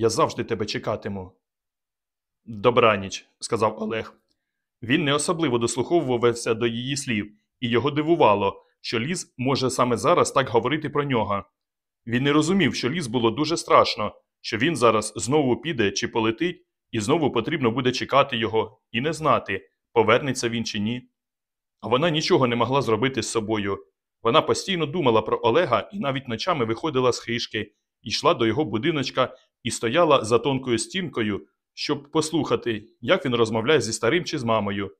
Я завжди тебе чекатиму. Добраніч, сказав Олег. Він не особливо дослуховувався до її слів, і його дивувало, що ліс може саме зараз так говорити про нього. Він не розумів, що ліс було дуже страшно, що він зараз знову піде чи полетить, і знову потрібно буде чекати його і не знати, повернеться він чи ні. А вона нічого не могла зробити з собою. Вона постійно думала про Олега і навіть ночами виходила з хишки, йшла до його будиночка і стояла за тонкою стінкою, щоб послухати, як він розмовляє зі старим чи з мамою.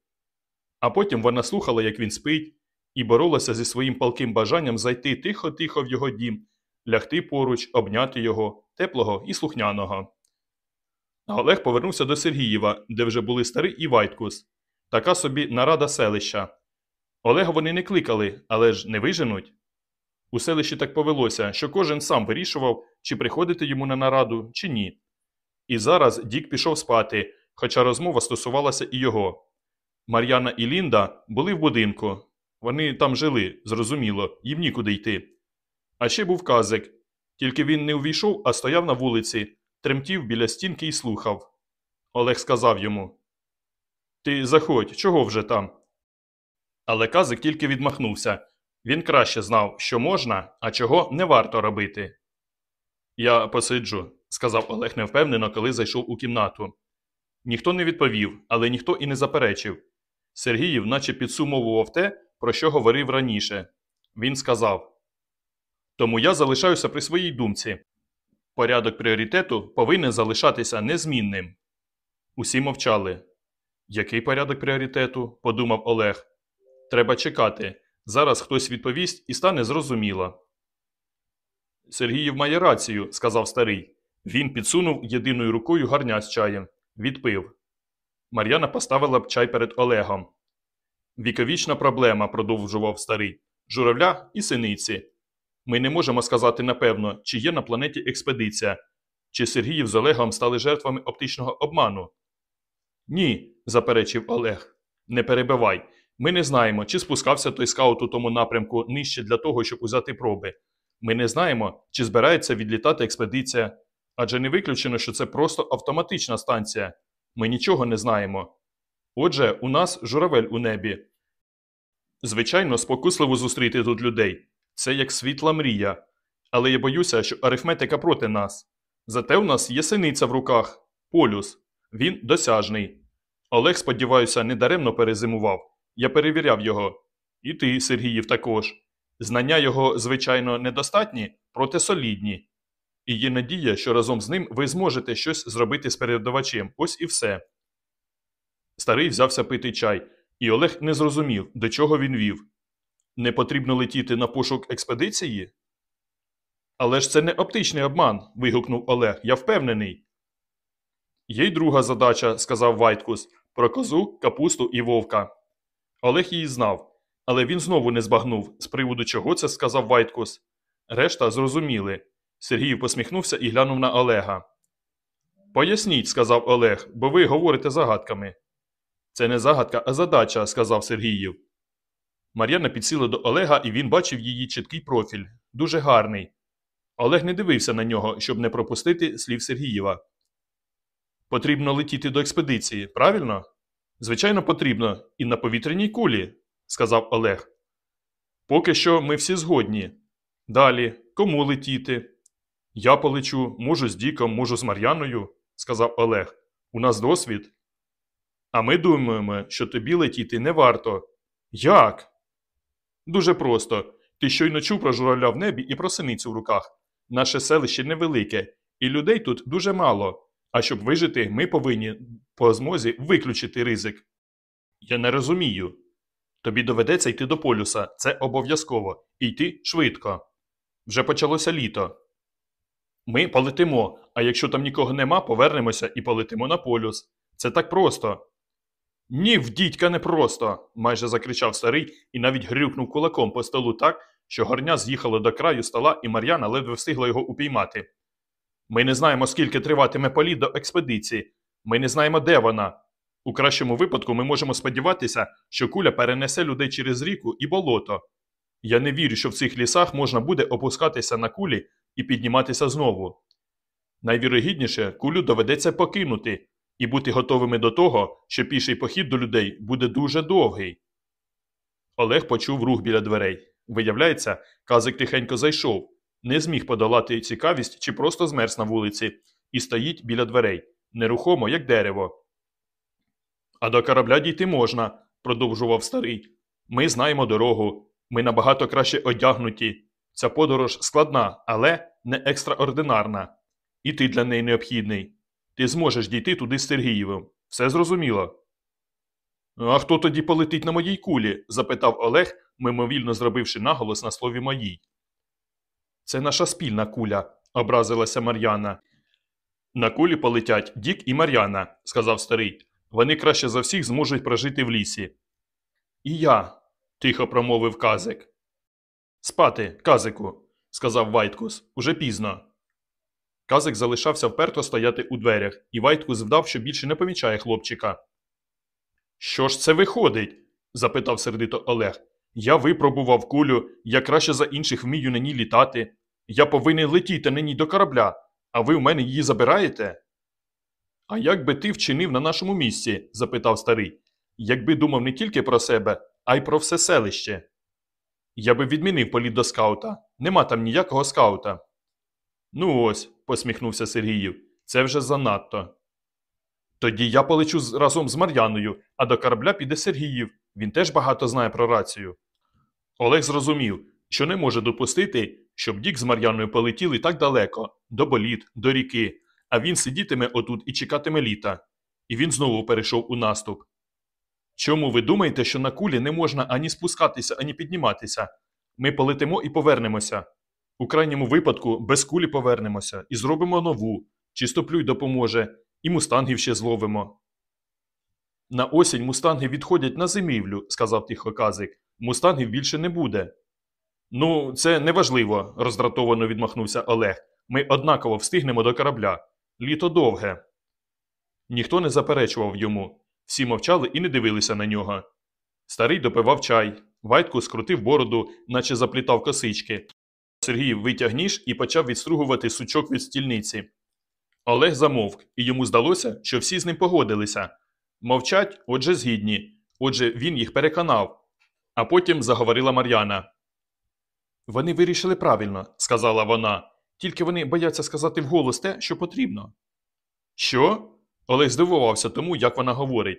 А потім вона слухала, як він спить, і боролася зі своїм палким бажанням зайти тихо-тихо в його дім, лягти поруч, обняти його, теплого і слухняного. Олег повернувся до Сергієва, де вже були старий і Вайткус. Така собі нарада селища. Олега вони не кликали, але ж не виженуть. У селищі так повелося, що кожен сам вирішував, чи приходити йому на нараду, чи ні. І зараз Дік пішов спати, хоча розмова стосувалася і його. Мар'яна і Лінда були в будинку. Вони там жили, зрозуміло, їм нікуди йти. А ще був казик. Тільки він не увійшов, а стояв на вулиці, тремтів біля стінки і слухав. Олег сказав йому: Ти заходь, чого вже там? Але казик тільки відмахнувся. Він краще знав, що можна, а чого не варто робити. Я посиджу, сказав Олег невпевнено, коли зайшов у кімнату. Ніхто не відповів, але ніхто і не заперечив. Сергіїв наче підсумовував те, про що говорив раніше. Він сказав: Тому я залишаюся при своїй думці. Порядок пріоритету повинен залишатися незмінним. Усі мовчали. Який порядок пріоритету? подумав Олег. Треба чекати. Зараз хтось відповість і стане зрозуміло. Сергіїв має рацію, сказав старий. Він підсунув єдиною рукою гарня з чаєм. Відпив. Мар'яна поставила б чай перед Олегом. Віковічна проблема, продовжував старий. Журавля і синиці. Ми не можемо сказати напевно, чи є на планеті експедиція, чи Сергіїв з Олегом стали жертвами оптичного обману. Ні, заперечив Олег. Не перебивай. Ми не знаємо, чи спускався той скаут у тому напрямку нижче для того, щоб узяти проби. Ми не знаємо, чи збирається відлітати експедиція, адже не виключено, що це просто автоматична станція. Ми нічого не знаємо. Отже, у нас журавель у небі. Звичайно, спокусливо зустріти тут людей. Це як світла мрія. Але я боюся, що арифметика проти нас. Зате у нас є синиця в руках полюс. Він досяжний. Олег, сподіваюся, недаремно перезимував. Я перевіряв його. І ти, Сергіїв, також. Знання його, звичайно, недостатні, проте солідні. І є надія, що разом з ним ви зможете щось зробити з передавачем. Ось і все. Старий взявся пити чай, і Олег не зрозумів, до чого він вів. Не потрібно летіти на пошук експедиції? Але ж це не оптичний обман. вигукнув Олег. Я впевнений. Є й друга задача, сказав Вайткус, про козу, капусту і вовка. Олег її знав, але він знову не збагнув, з приводу чого це сказав Вайткус. Решта зрозуміли. Сергій посміхнувся і глянув на Олега. Поясніть, сказав Олег, бо ви говорите загадками. Це не загадка, а задача, сказав Сергіїв. Мар'яна підсіла до Олега, і він бачив її чіткий профіль, дуже гарний. Олег не дивився на нього, щоб не пропустити слів Сергієва. Потрібно летіти до експедиції, правильно? Звичайно, потрібно, і на повітряній кулі, сказав Олег. Поки що ми всі згодні. Далі, кому летіти? Я полечу, можу з Діком, можу з Мар'яною, сказав Олег. У нас досвід. А ми думаємо, що тобі летіти не варто. Як? Дуже просто. Ти щойно чув про журавля в небі і про синицю в руках. Наше селище невелике, і людей тут дуже мало. А щоб вижити, ми повинні по змозі виключити ризик. Я не розумію. Тобі доведеться йти до полюса, це обов'язково, і йти швидко. Вже почалося літо. Ми полетимо, а якщо там нікого нема, повернемося і полетимо на полюс. Це так просто. Ні, в дідька не просто, майже закричав старий і навіть грюкнув кулаком по столу так, що горня з'їхала до краю стола, і Мар'яна ледве встигла його упіймати. Ми не знаємо, скільки триватиме політ до експедиції. Ми не знаємо, де вона. У кращому випадку ми можемо сподіватися, що куля перенесе людей через ріку і болото. Я не вірю, що в цих лісах можна буде опускатися на кулі і підніматися знову. Найвірогідніше, кулю доведеться покинути і бути готовими до того, що піший похід до людей буде дуже довгий. Олег почув рух біля дверей. Виявляється, казик тихенько зайшов, не зміг подолати цікавість чи просто змерз на вулиці, і стоїть біля дверей, нерухомо, як дерево. А до корабля дійти можна, продовжував старий. Ми знаємо дорогу, ми набагато краще одягнуті. Ця подорож складна, але не екстраординарна. І ти для неї необхідний. Ти зможеш дійти туди з Сергієвим. Все зрозуміло. А хто тоді полетить на моїй кулі? запитав Олег, мимовільно зробивши наголос на слові моїй. Це наша спільна куля, образилася Мар'яна. На кулі полетять Дік і Мар'яна, сказав старий. Вони краще за всіх зможуть прожити в лісі. І я, тихо промовив казик. Спати, казику, сказав Вайткус, уже пізно. Казик залишався вперто стояти у дверях, і Вайткус вдав, що більше не помічає хлопчика. Що ж це виходить? запитав сердито Олег. Я випробував кулю, я краще за інших вмію на ній літати. Я повинен летіти на ній до корабля, а ви в мене її забираєте? А як би ти вчинив на нашому місці? запитав старий. Якби думав не тільки про себе, а й про все селище. Я би відмінив політ до скаута. Нема там ніякого скаута. Ну ось, посміхнувся Сергіїв, це вже занадто. Тоді я полечу разом з Мар'яною, а до корабля піде Сергіїв. Він теж багато знає про рацію. Олег зрозумів, що не може допустити, щоб Дік з Мар'яною полетіли так далеко, до боліт, до ріки, а він сидітиме отут і чекатиме літа. І він знову перейшов у наступ. Чому ви думаєте, що на кулі не можна ані спускатися, ані підніматися? Ми полетимо і повернемося. У крайньому випадку без кулі повернемося і зробимо нову. Чистоплюй допоможе, і мустангів ще зловимо. На осінь мустанги відходять на зимівлю, сказав тихо казик. Мустангів більше не буде. Ну, це неважливо, роздратовано відмахнувся Олег. Ми однаково встигнемо до корабля. Літо довге. Ніхто не заперечував йому. Всі мовчали і не дивилися на нього. Старий допивав чай. Вайтко скрутив бороду, наче заплітав косички. Сергій витяг ніж і почав відстругувати сучок від стільниці. Олег замовк, і йому здалося, що всі з ним погодилися. Мовчать, отже, згідні. Отже, він їх переконав. А потім заговорила Мар'яна. Вони вирішили правильно, сказала вона. Тільки вони бояться сказати вголос те, що потрібно. Що? Олег здивувався тому, як вона говорить.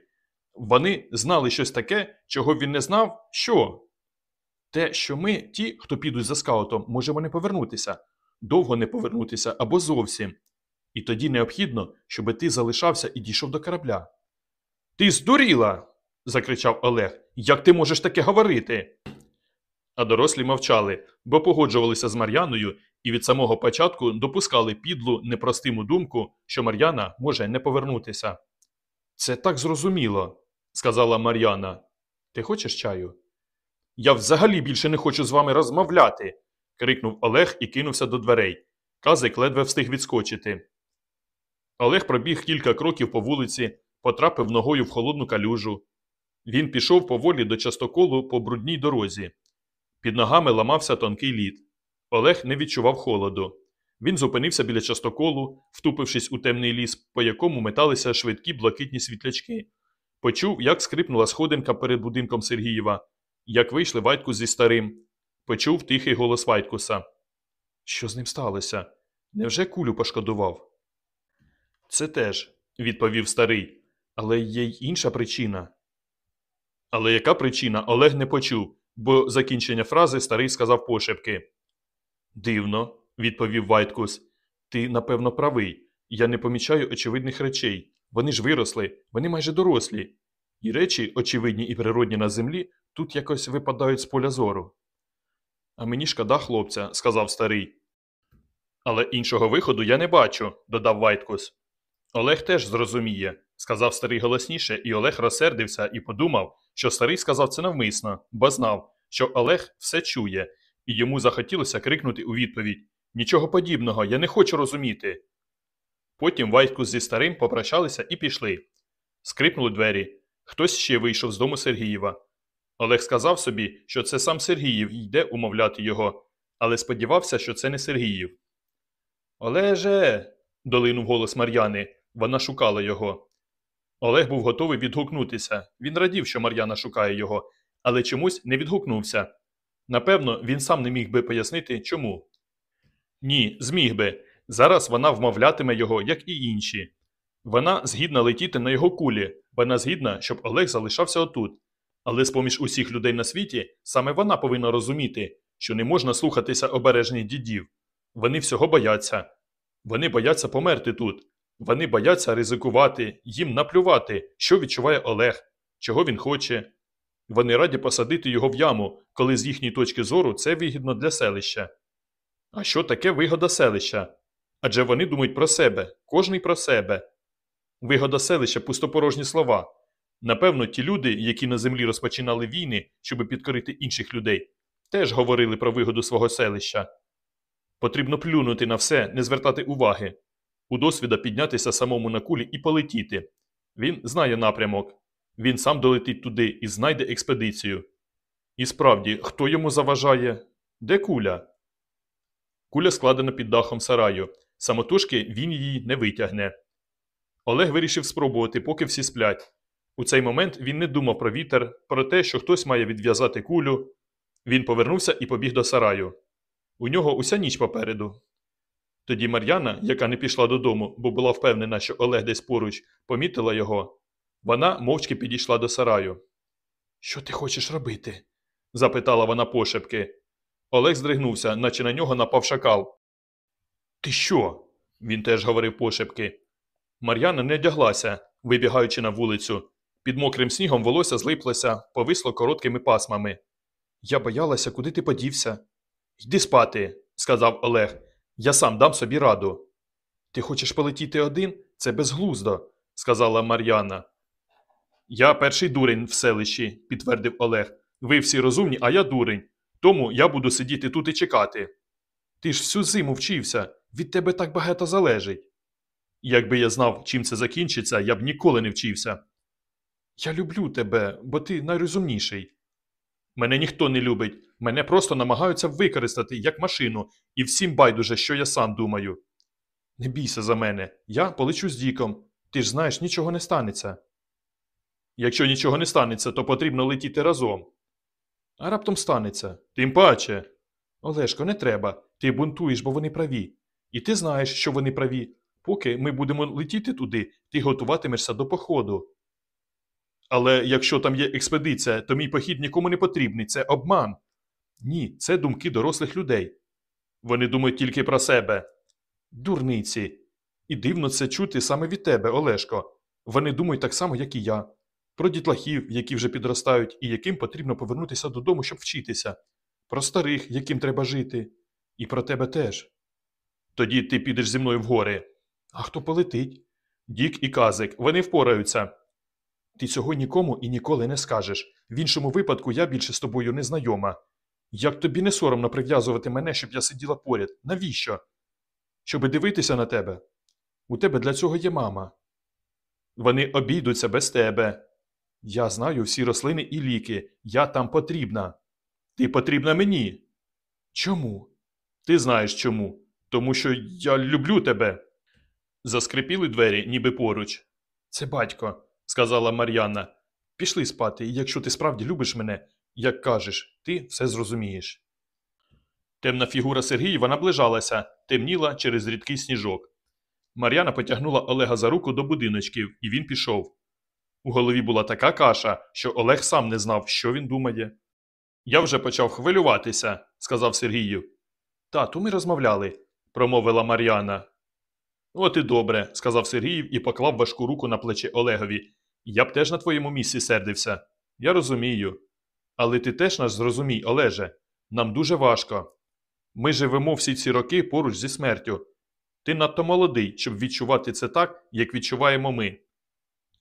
Вони знали щось таке, чого він не знав? Що? Те, що ми, ті, хто підуть за скаутом, можемо не повернутися, довго не повернутися або зовсім. І тоді необхідно, щоб ти залишався і дійшов до корабля. Ти здуріла. закричав Олег. Як ти можеш таке говорити? А дорослі мовчали, бо погоджувалися з Мар'яною і від самого початку допускали підлу непростиму думку, що Мар'яна може не повернутися. Це так зрозуміло, сказала Мар'яна. Ти хочеш чаю? Я взагалі більше не хочу з вами розмовляти. крикнув Олег і кинувся до дверей. Казик ледве встиг відскочити. Олег пробіг кілька кроків по вулиці, потрапив ногою в холодну калюжу. Він пішов поволі до частоколу по брудній дорозі. Під ногами ламався тонкий лід. Олег не відчував холоду. Він зупинився біля частоколу, втупившись у темний ліс, по якому металися швидкі блакитні світлячки. Почув, як скрипнула сходинка перед будинком Сергієва, як вийшли Вайткус зі старим. Почув тихий голос Вайткуса. Що з ним сталося? Невже кулю пошкодував? Це теж, відповів старий, але є й інша причина. Але яка причина, Олег не почув, бо закінчення фрази старий сказав пошепки. Дивно, відповів Вайткус. Ти, напевно, правий. Я не помічаю очевидних речей. Вони ж виросли, вони майже дорослі. І речі, очевидні і природні на землі, тут якось випадають з поля зору. А мені шкода хлопця, сказав старий. Але іншого виходу я не бачу, додав Вайткус. Олег теж зрозуміє, сказав старий голосніше, і Олег розсердився і подумав, що старий сказав це навмисно, бо знав, що Олег все чує, і йому захотілося крикнути у відповідь Нічого подібного, я не хочу розуміти. Потім Вайткус зі старим попрощалися і пішли. Скрипнули двері. Хтось ще вийшов з дому Сергієва. Олег сказав собі, що це сам Сергіїв йде умовляти його, але сподівався, що це не Сергіїв. Олеже. долинув голос Мар'яни. Вона шукала його. Олег був готовий відгукнутися. Він радів, що Мар'яна шукає його, але чомусь не відгукнувся. Напевно, він сам не міг би пояснити, чому. Ні, зміг би. Зараз вона вмовлятиме його, як і інші. Вона згідна летіти на його кулі, вона згідна, щоб Олег залишався отут. Але з поміж усіх людей на світі саме вона повинна розуміти, що не можна слухатися обережних дідів. Вони всього бояться. Вони бояться померти тут. Вони бояться ризикувати, їм наплювати, що відчуває Олег, чого він хоче. Вони раді посадити його в яму, коли з їхньої точки зору це вигідно для селища. А що таке вигода селища? Адже вони думають про себе, кожний про себе. Вигода селища пустопорожні слова. Напевно, ті люди, які на землі розпочинали війни, щоб підкорити інших людей, теж говорили про вигоду свого селища. Потрібно плюнути на все, не звертати уваги. У досвіда піднятися самому на кулі і полетіти. Він знає напрямок. Він сам долетить туди і знайде експедицію. І справді, хто йому заважає? Де куля? Куля складена під дахом сараю. Самотужки він її не витягне. Олег вирішив спробувати, поки всі сплять. У цей момент він не думав про вітер, про те, що хтось має відв'язати кулю. Він повернувся і побіг до сараю. У нього уся ніч попереду. Тоді Мар'яна, яка не пішла додому, бо була впевнена, що Олег десь поруч, помітила його. Вона мовчки підійшла до сараю. Що ти хочеш робити? запитала вона пошепки. Олег здригнувся, наче на нього напав шакал. Ти що? Він теж говорив пошепки. Мар'яна не одяглася, вибігаючи на вулицю. Під мокрим снігом волосся злиплося, повисло короткими пасмами. Я боялася, куди ти подівся. Йди спати, сказав Олег. Я сам дам собі раду. Ти хочеш полетіти один? Це безглуздо, сказала Мар'яна. Я перший дурень в селищі, підтвердив Олег. Ви всі розумні, а я дурень. Тому я буду сидіти тут і чекати. Ти ж всю зиму вчився, від тебе так багато залежить. Якби я знав, чим це закінчиться, я б ніколи не вчився. Я люблю тебе, бо ти найрозумніший. Мене ніхто не любить, мене просто намагаються використати як машину, і всім байдуже, що я сам думаю. Не бійся за мене, я полечу з Діком. Ти ж знаєш, нічого не станеться. Якщо нічого не станеться, то потрібно летіти разом. А раптом станеться. Тим паче. Олешко, не треба. Ти бунтуєш, бо вони праві. І ти знаєш, що вони праві. Поки ми будемо летіти туди, ти готуватимешся до походу. Але якщо там є експедиція, то мій похід нікому не потрібний, це обман. Ні, це думки дорослих людей. Вони думають тільки про себе. Дурниці. І дивно це чути саме від тебе, Олешко. Вони думають так само, як і я. Про дітлахів, які вже підростають, і яким потрібно повернутися додому, щоб вчитися, про старих, яким треба жити, і про тебе теж. Тоді ти підеш зі мною в гори. А хто полетить? Дік і Казик, вони впораються. Ти цього нікому і ніколи не скажеш. В іншому випадку я більше з тобою не знайома. Як тобі не соромно прив'язувати мене, щоб я сиділа поряд? Навіщо? Щоби дивитися на тебе. У тебе для цього є мама. Вони обійдуться без тебе. Я знаю всі рослини і ліки. Я там потрібна. Ти потрібна мені. Чому? Ти знаєш чому. Тому що я люблю тебе. Заскрипіли двері, ніби поруч. Це батько, сказала Мар'яна. Пішли спати, і якщо ти справді любиш мене, як кажеш, ти все зрозумієш. Темна фігура Сергієва наближалася, темніла через рідкий сніжок. Мар'яна потягнула Олега за руку до будиночків, і він пішов. У голові була така каша, що Олег сам не знав, що він думає. Я вже почав хвилюватися, сказав Сергію. Тату, ми розмовляли, промовила Мар'яна. От і добре, сказав Сергіїв і поклав важку руку на плече Олегові. Я б теж на твоєму місці сердився. Я розумію. Але ти теж нас зрозумій, Олеже. Нам дуже важко. Ми живемо всі ці роки поруч зі смертю. Ти надто молодий, щоб відчувати це так, як відчуваємо ми.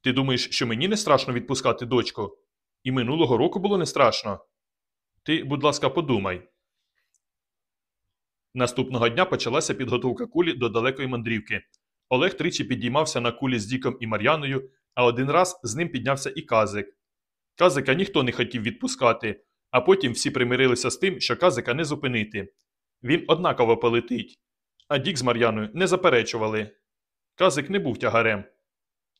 Ти думаєш, що мені не страшно відпускати дочку? І минулого року було не страшно. Ти, будь ласка, подумай. Наступного дня почалася підготовка кулі до далекої мандрівки. Олег тричі підіймався на кулі з Діком і Мар'яною, а один раз з ним піднявся і казик. Казика ніхто не хотів відпускати, а потім всі примирилися з тим, що казика не зупинити. Він однаково полетить. А Дік з Мар'яною не заперечували. Казик не був тягарем.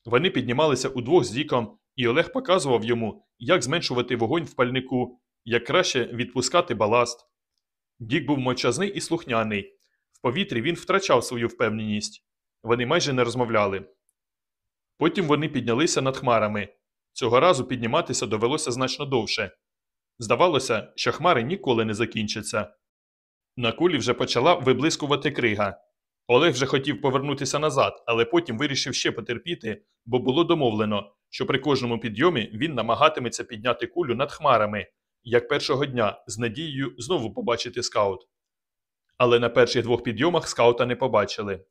Вони піднімалися удвох з Діком, і Олег показував йому, як зменшувати вогонь в пальнику, як краще відпускати баласт. Дік був мовчазний і слухняний. В повітрі він втрачав свою впевненість. Вони майже не розмовляли. Потім вони піднялися над хмарами. Цього разу підніматися довелося значно довше. Здавалося, що хмари ніколи не закінчаться. На кулі вже почала виблискувати крига. Олег вже хотів повернутися назад, але потім вирішив ще потерпіти, бо було домовлено, що при кожному підйомі він намагатиметься підняти кулю над хмарами, як першого дня, з надією знову побачити скаут. Але на перших двох підйомах скаута не побачили.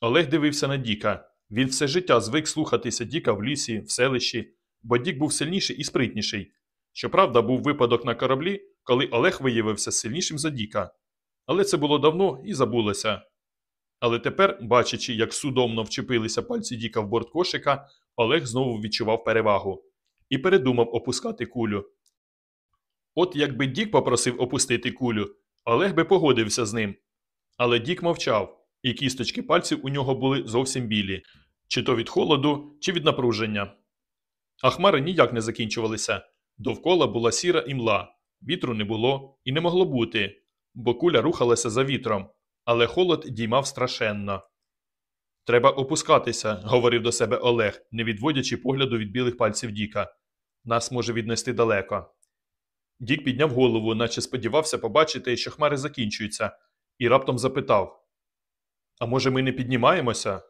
Олег дивився на Діка. Він все життя звик слухатися Діка в лісі, в селищі, бо Дік був сильніший і спритніший. Щоправда, був випадок на кораблі, коли Олег виявився сильнішим за Діка. Але це було давно і забулося. Але тепер, бачачи, як судомно вчепилися пальці Діка в борт кошика, Олег знову відчував перевагу і передумав опускати кулю. От якби Дік попросив опустити кулю, Олег би погодився з ним. Але Дік мовчав, і кісточки пальців у нього були зовсім білі, чи то від холоду, чи від напруження. А хмари ніяк не закінчувалися. Довкола була сіра імла, вітру не було і не могло бути, бо куля рухалася за вітром, але холод діймав страшенно. Треба опускатися, говорив до себе Олег, не відводячи погляду від білих пальців Діка. Нас може віднести далеко. Дік підняв голову, наче сподівався побачити, що хмари закінчуються, і раптом запитав: А може, ми не піднімаємося?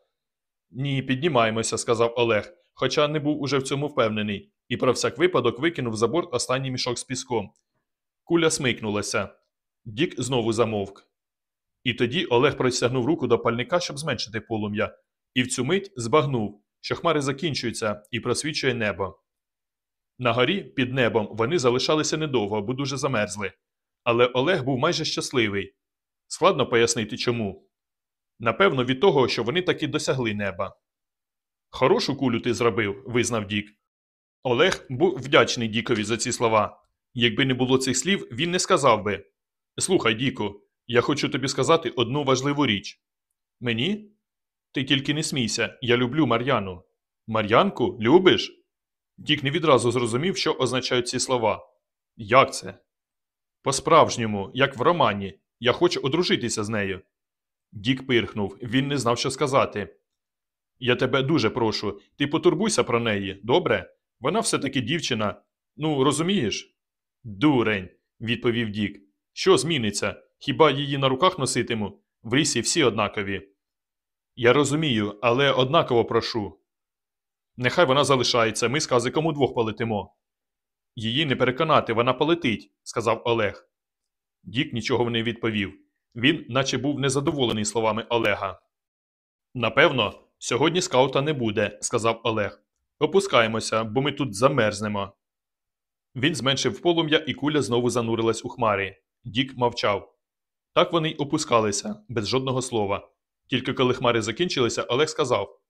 Ні, піднімаємося, сказав Олег, хоча не був уже в цьому впевнений, і про всяк випадок викинув за борт останній мішок з піском. Куля смикнулася. Дік знову замовк. І тоді Олег простягнув руку до пальника, щоб зменшити полум'я, і в цю мить збагнув, що хмари закінчуються і просвічує небо. На горі, під небом, вони залишалися недовго, бо дуже замерзли. Але Олег був майже щасливий. Складно пояснити чому. Напевно, від того, що вони таки досягли неба. Хорошу кулю ти зробив, визнав Дік. Олег був вдячний Дікові за ці слова. Якби не було цих слів, він не сказав би Слухай, Діку, я хочу тобі сказати одну важливу річ. Мені? Ти тільки не смійся, я люблю Мар'яну. Мар'янку, любиш? Дік не відразу зрозумів, що означають ці слова. Як це? По-справжньому, як в романі, я хочу одружитися з нею. Дік пирхнув, він не знав, що сказати. Я тебе дуже прошу, ти потурбуйся про неї, добре? Вона все таки дівчина. Ну, розумієш? Дурень, відповів Дік. Що зміниться? Хіба її на руках носитиму? В лісі всі однакові. Я розумію, але однаково прошу. Нехай вона залишається, ми з казиком удвох полетимо. Її не переконати, вона полетить, сказав Олег. Дік нічого не відповів. Він, наче був незадоволений словами Олега. Напевно, сьогодні скаута не буде, сказав Олег. Опускаємося, бо ми тут замерзнемо. Він зменшив полум'я, і куля знову занурилась у хмарі. Дік мовчав. Так вони й опускалися, без жодного слова. Тільки коли хмари закінчилися, Олег сказав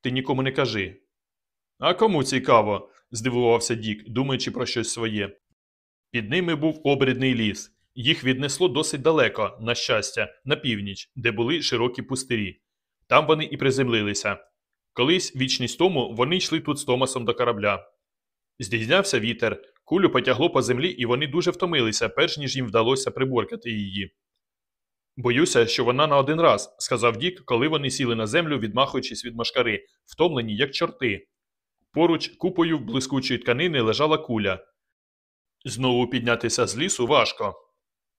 Ти нікому не кажи. А кому цікаво? здивувався Дік, думаючи про щось своє. Під ними був обрідний ліс. Їх віднесло досить далеко, на щастя, на північ, де були широкі пустирі. Там вони і приземлилися. Колись, вічність тому, вони йшли тут з Томасом до корабля. Здійнявся вітер, кулю потягло по землі, і вони дуже втомилися, перш ніж їм вдалося приборкати її. Боюся, що вона на один раз, сказав Дік, коли вони сіли на землю, відмахуючись від машкари, втомлені, як чорти. Поруч купою блискучої тканини лежала куля. Знову піднятися з лісу важко.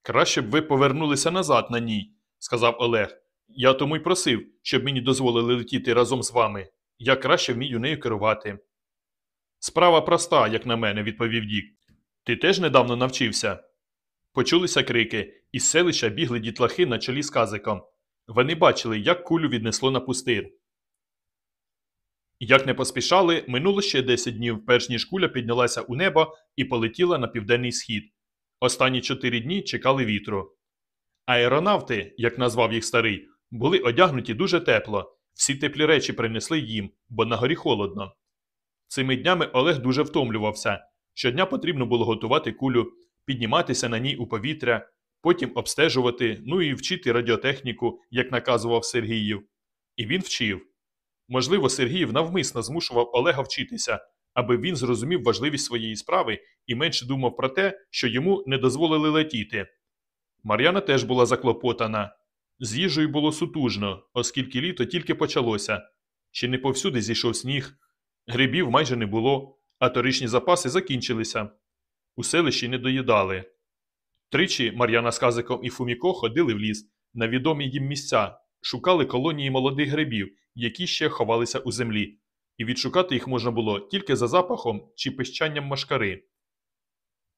Краще б ви повернулися назад на ній, сказав Олег. Я тому й просив, щоб мені дозволили летіти разом з вами. Я краще вмію нею керувати. Справа проста, як на мене, відповів Дік. Ти теж недавно навчився. Почулися крики, із селища бігли дітлахи на чолі з казиком. Вони бачили, як кулю віднесло на пустир. Як не поспішали, минуло ще 10 днів, перш ніж куля піднялася у небо і полетіла на південний схід. Останні чотири дні чекали вітру. Аеронавти, як назвав їх старий, були одягнуті дуже тепло, всі теплі речі принесли їм, бо на горі холодно. Цими днями Олег дуже втомлювався. Щодня потрібно було готувати кулю, підніматися на ній у повітря, потім обстежувати, ну і вчити радіотехніку, як наказував Сергіїв. і він вчив. Можливо, Сергіїв навмисно змушував Олега вчитися, аби він зрозумів важливість своєї справи і менше думав про те, що йому не дозволили летіти. Мар'яна теж була заклопотана. З їжею було сутужно, оскільки літо тільки почалося. Ще не повсюди зійшов сніг, грибів майже не було, а торічні запаси закінчилися. У селищі не доїдали. Тричі Мар'яна з Казиком і Фуміко ходили в ліс на відомі їм місця, шукали колонії молодих грибів, які ще ховалися у землі, і відшукати їх можна було тільки за запахом чи пищанням машкари.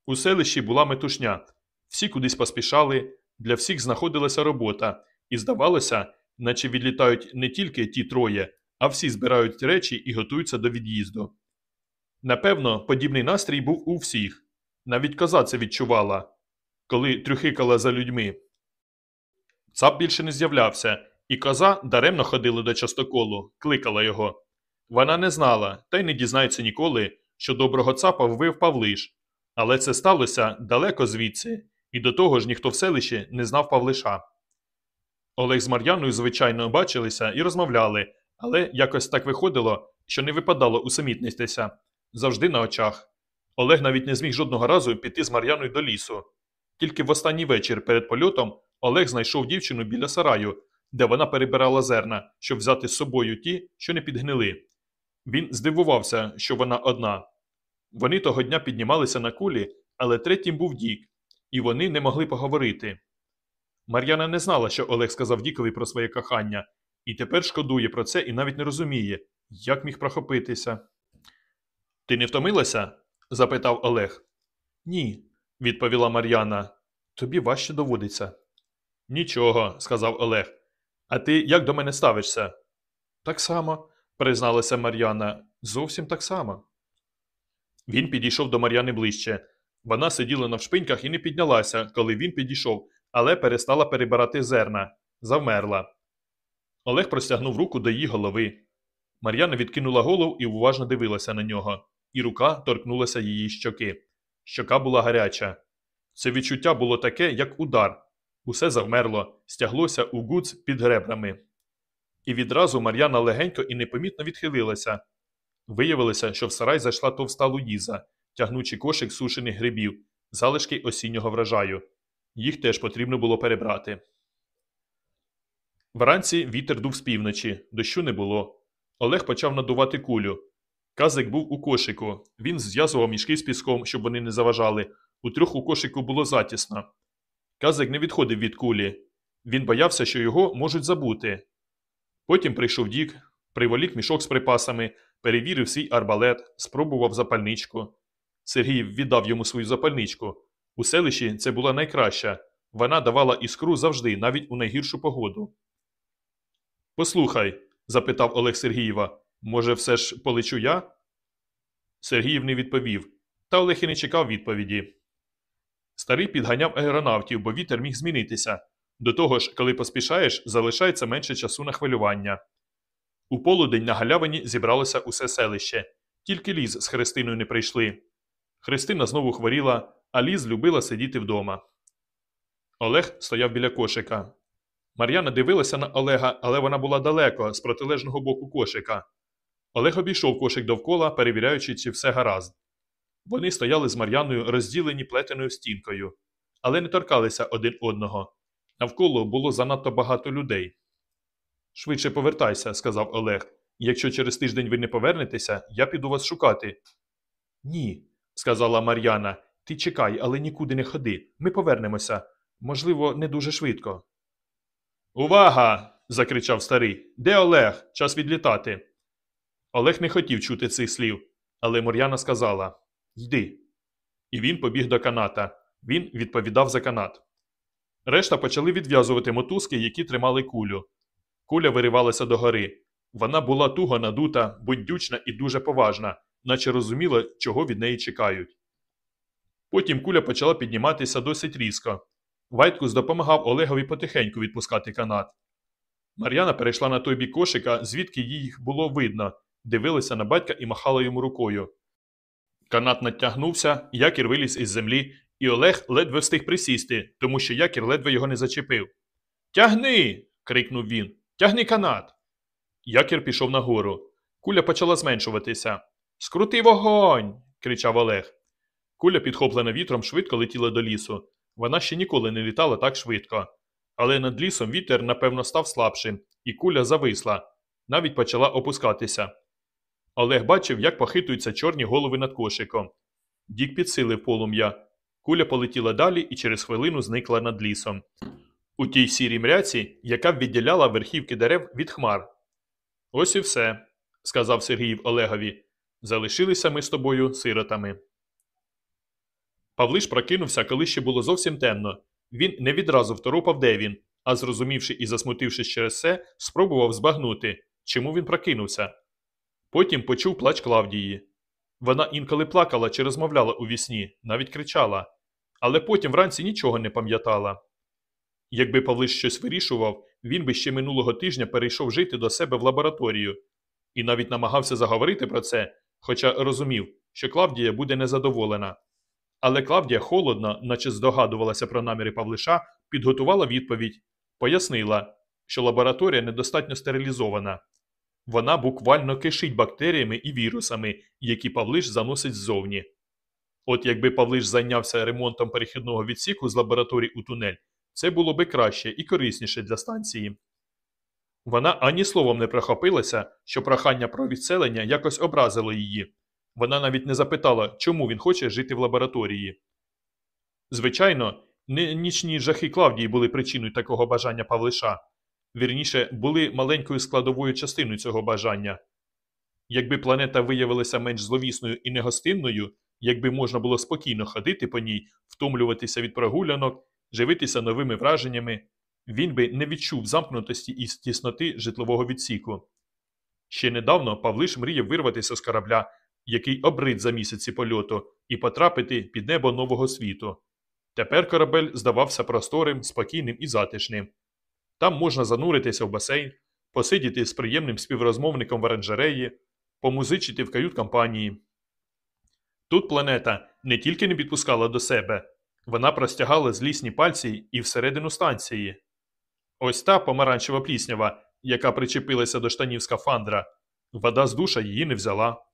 У селищі була метушня, всі кудись поспішали, для всіх знаходилася робота, і здавалося, наче відлітають не тільки ті троє, а всі збирають речі і готуються до від'їзду. Напевно, подібний настрій був у всіх. Навіть коза це відчувала, коли трюхикала за людьми. Цап більше не з'являвся, і коза даремно ходила до частоколу, кликала його. Вона не знала, та й не дізнається ніколи, що доброго цапа вбив Павлиш. Але це сталося далеко звідси, і до того ж ніхто в селищі не знав Павлиша. Олег з Мар'яною, звичайно, бачилися і розмовляли, але якось так виходило, що не випадало усамітнитися завжди на очах. Олег навіть не зміг жодного разу піти з Мар'яною до лісу. Тільки в останній вечір перед польотом Олег знайшов дівчину біля сараю, де вона перебирала зерна, щоб взяти з собою ті, що не підгнили. Він здивувався, що вона одна. Вони того дня піднімалися на кулі, але третім був Дік, і вони не могли поговорити. Мар'яна не знала, що Олег сказав Дікові про своє кохання, і тепер шкодує про це і навіть не розуміє, як міг прохопитися. Ти не втомилася? запитав Олег. Ні, відповіла Мар'яна. Тобі важче доводиться. Нічого, сказав Олег. А ти як до мене ставишся? Так само, призналася Мар'яна. Зовсім так само. Він підійшов до Мар'яни ближче. Вона сиділа на вшпиньках і не піднялася, коли він підійшов, але перестала перебирати зерна. Завмерла. Олег простягнув руку до її голови. Мар'яна відкинула голову і уважно дивилася на нього, і рука торкнулася її щоки. Щока була гаряча. Це відчуття було таке, як удар. Усе завмерло, стяглося у гуц під гребрами. І відразу Мар'яна легенько і непомітно відхилилася. Виявилося, що в сарай зайшла товста Луїза, тягнучи кошик сушених грибів, залишки осіннього врожаю. Їх теж потрібно було перебрати. Вранці вітер дув з півночі, дощу не було. Олег почав надувати кулю. Казик був у кошику. Він зв'язував мішки з піском, щоб вони не заважали. У трьох у кошику було затісно. Казик не відходив від кулі. Він боявся, що його можуть забути. Потім прийшов Дік, приволік мішок з припасами, перевірив свій арбалет, спробував запальничку. Сергій віддав йому свою запальничку. У селищі це була найкраща. Вона давала іскру завжди, навіть у найгіршу погоду. Послухай, запитав Олег Сергієва, може, все ж полечу я? Сергіїв не відповів, та Олег і не чекав відповіді. Старий підганяв аеронавтів, бо вітер міг змінитися. До того ж, коли поспішаєш, залишається менше часу на хвилювання. У полудень на галявині зібралося усе селище, тільки ліз з Христиною не прийшли. Христина знову хворіла, а ліз любила сидіти вдома. Олег стояв біля кошика. Мар'яна дивилася на Олега, але вона була далеко, з протилежного боку кошика. Олег обійшов кошик довкола, перевіряючи, чи все гаразд. Вони стояли з Мар'яною, розділені плетеною стінкою, але не торкалися один одного. Навколо було занадто багато людей. Швидше повертайся, сказав Олег. Якщо через тиждень ви не повернетеся, я піду вас шукати. Ні, сказала Мар'яна. Ти чекай, але нікуди не ходи. Ми повернемося. Можливо, не дуже швидко. Увага! закричав старий. Де Олег? Час відлітати. Олег не хотів чути цих слів, але Мар'яна сказала Йди. І він побіг до каната. Він відповідав за канат. Решта почали відв'язувати мотузки, які тримали кулю. Куля виривалася догори. Вона була туго надута, бундючна і дуже поважна, наче розуміла, чого від неї чекають. Потім куля почала підніматися досить різко. Вайткус допомагав Олегові потихеньку відпускати канат. Мар'яна перейшла на той бік кошика, звідки їх було видно, дивилася на батька і махала йому рукою. Канат натягнувся, якір виліз із землі, і Олег ледве встиг присісти, тому що якір ледве його не зачепив. Тягни. крикнув він. Тягни канат. Якір пішов нагору. Куля почала зменшуватися. Скрути вогонь. кричав Олег. Куля, підхоплена вітром, швидко летіла до лісу. Вона ще ніколи не літала так швидко. Але над лісом вітер, напевно, став слабшим, і куля зависла, навіть почала опускатися. Олег бачив, як похитуються чорні голови над кошиком. Дік підсилив полум'я. Куля полетіла далі і через хвилину зникла над лісом. У тій сірій мряці, яка відділяла верхівки дерев від хмар. Ось і все, сказав Сергіїв Олегові. Залишилися ми з тобою сиротами. Павлиш прокинувся, коли ще було зовсім темно. Він не відразу второпав, де він, а зрозумівши і засмутившись через це, спробував збагнути, чому він прокинувся. Потім почув плач Клавдії. Вона інколи плакала чи розмовляла у вісні, навіть кричала, але потім вранці нічого не пам'ятала. Якби Павлиш щось вирішував, він би ще минулого тижня перейшов жити до себе в лабораторію і навіть намагався заговорити про це, хоча розумів, що Клавдія буде незадоволена. Але Клавдія холодно, наче здогадувалася про наміри Павлиша, підготувала відповідь, пояснила, що лабораторія недостатньо стерилізована. Вона буквально кишить бактеріями і вірусами, які Павлиш заносить ззовні. От якби Павлиш зайнявся ремонтом перехідного відсіку з лабораторії у тунель, це було би краще і корисніше для станції. Вона ані словом не прохопилася, що прохання про відселення якось образило її. Вона навіть не запитала, чому він хоче жити в лабораторії. Звичайно, не нічні жахи Клавдії були причиною такого бажання Павлиша. Вірніше, були маленькою складовою частиною цього бажання. Якби планета виявилася менш зловісною і негостинною, якби можна було спокійно ходити по ній, втомлюватися від прогулянок, живитися новими враженнями, він би не відчув замкнутості і тісноти житлового відсіку. Ще недавно Павлиш мріяв вирватися з корабля, який обрид за місяці польоту, і потрапити під небо нового світу. Тепер корабель здавався просторим, спокійним і затишним. Там можна зануритися в басейн, посидіти з приємним співрозмовником в оранжереї, помузичити в кают-компанії. Тут планета не тільки не підпускала до себе, вона простягала злісні пальці і всередину станції. Ось та помаранчева пліснява, яка причепилася до штанів скафандра, вода з душа її не взяла.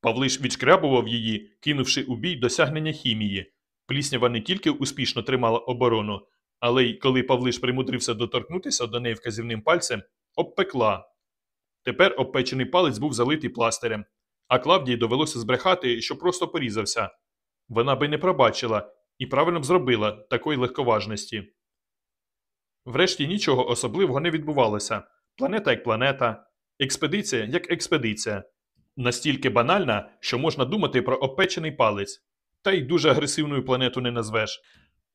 Павлиш відшкрябував її, кинувши у бій досягнення хімії. Пліснява не тільки успішно тримала оборону, але й коли Павлиш примудрився доторкнутися до неї вказівним пальцем, обпекла. Тепер обпечений палець був залитий пластирем, а Клавдії довелося збрехати, що просто порізався. Вона би не пробачила і правильно б зробила такої легковажності. Врешті нічого особливого не відбувалося планета як планета, експедиція як експедиція. Настільки банальна, що можна думати про обпечений палець, та й дуже агресивною планету не назвеш.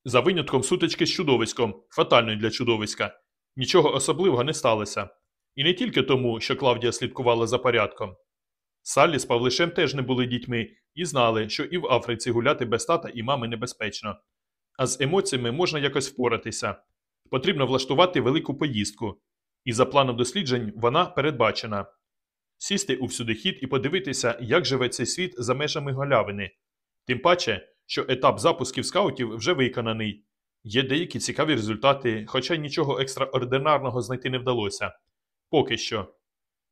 За винятком сутички з чудовиськом, фатальної для чудовиська, нічого особливого не сталося. І не тільки тому, що Клавдія слідкувала за порядком. Саллі з Павлишем теж не були дітьми і знали, що і в Африці гуляти без тата і мами небезпечно. А з емоціями можна якось впоратися. Потрібно влаштувати велику поїздку, і за планом досліджень вона передбачена сісти у всюдихід і подивитися, як живе цей світ за межами галявини. Тим паче, що етап запусків скаутів вже виконаний. Є деякі цікаві результати, хоча нічого екстраординарного знайти не вдалося. Поки що.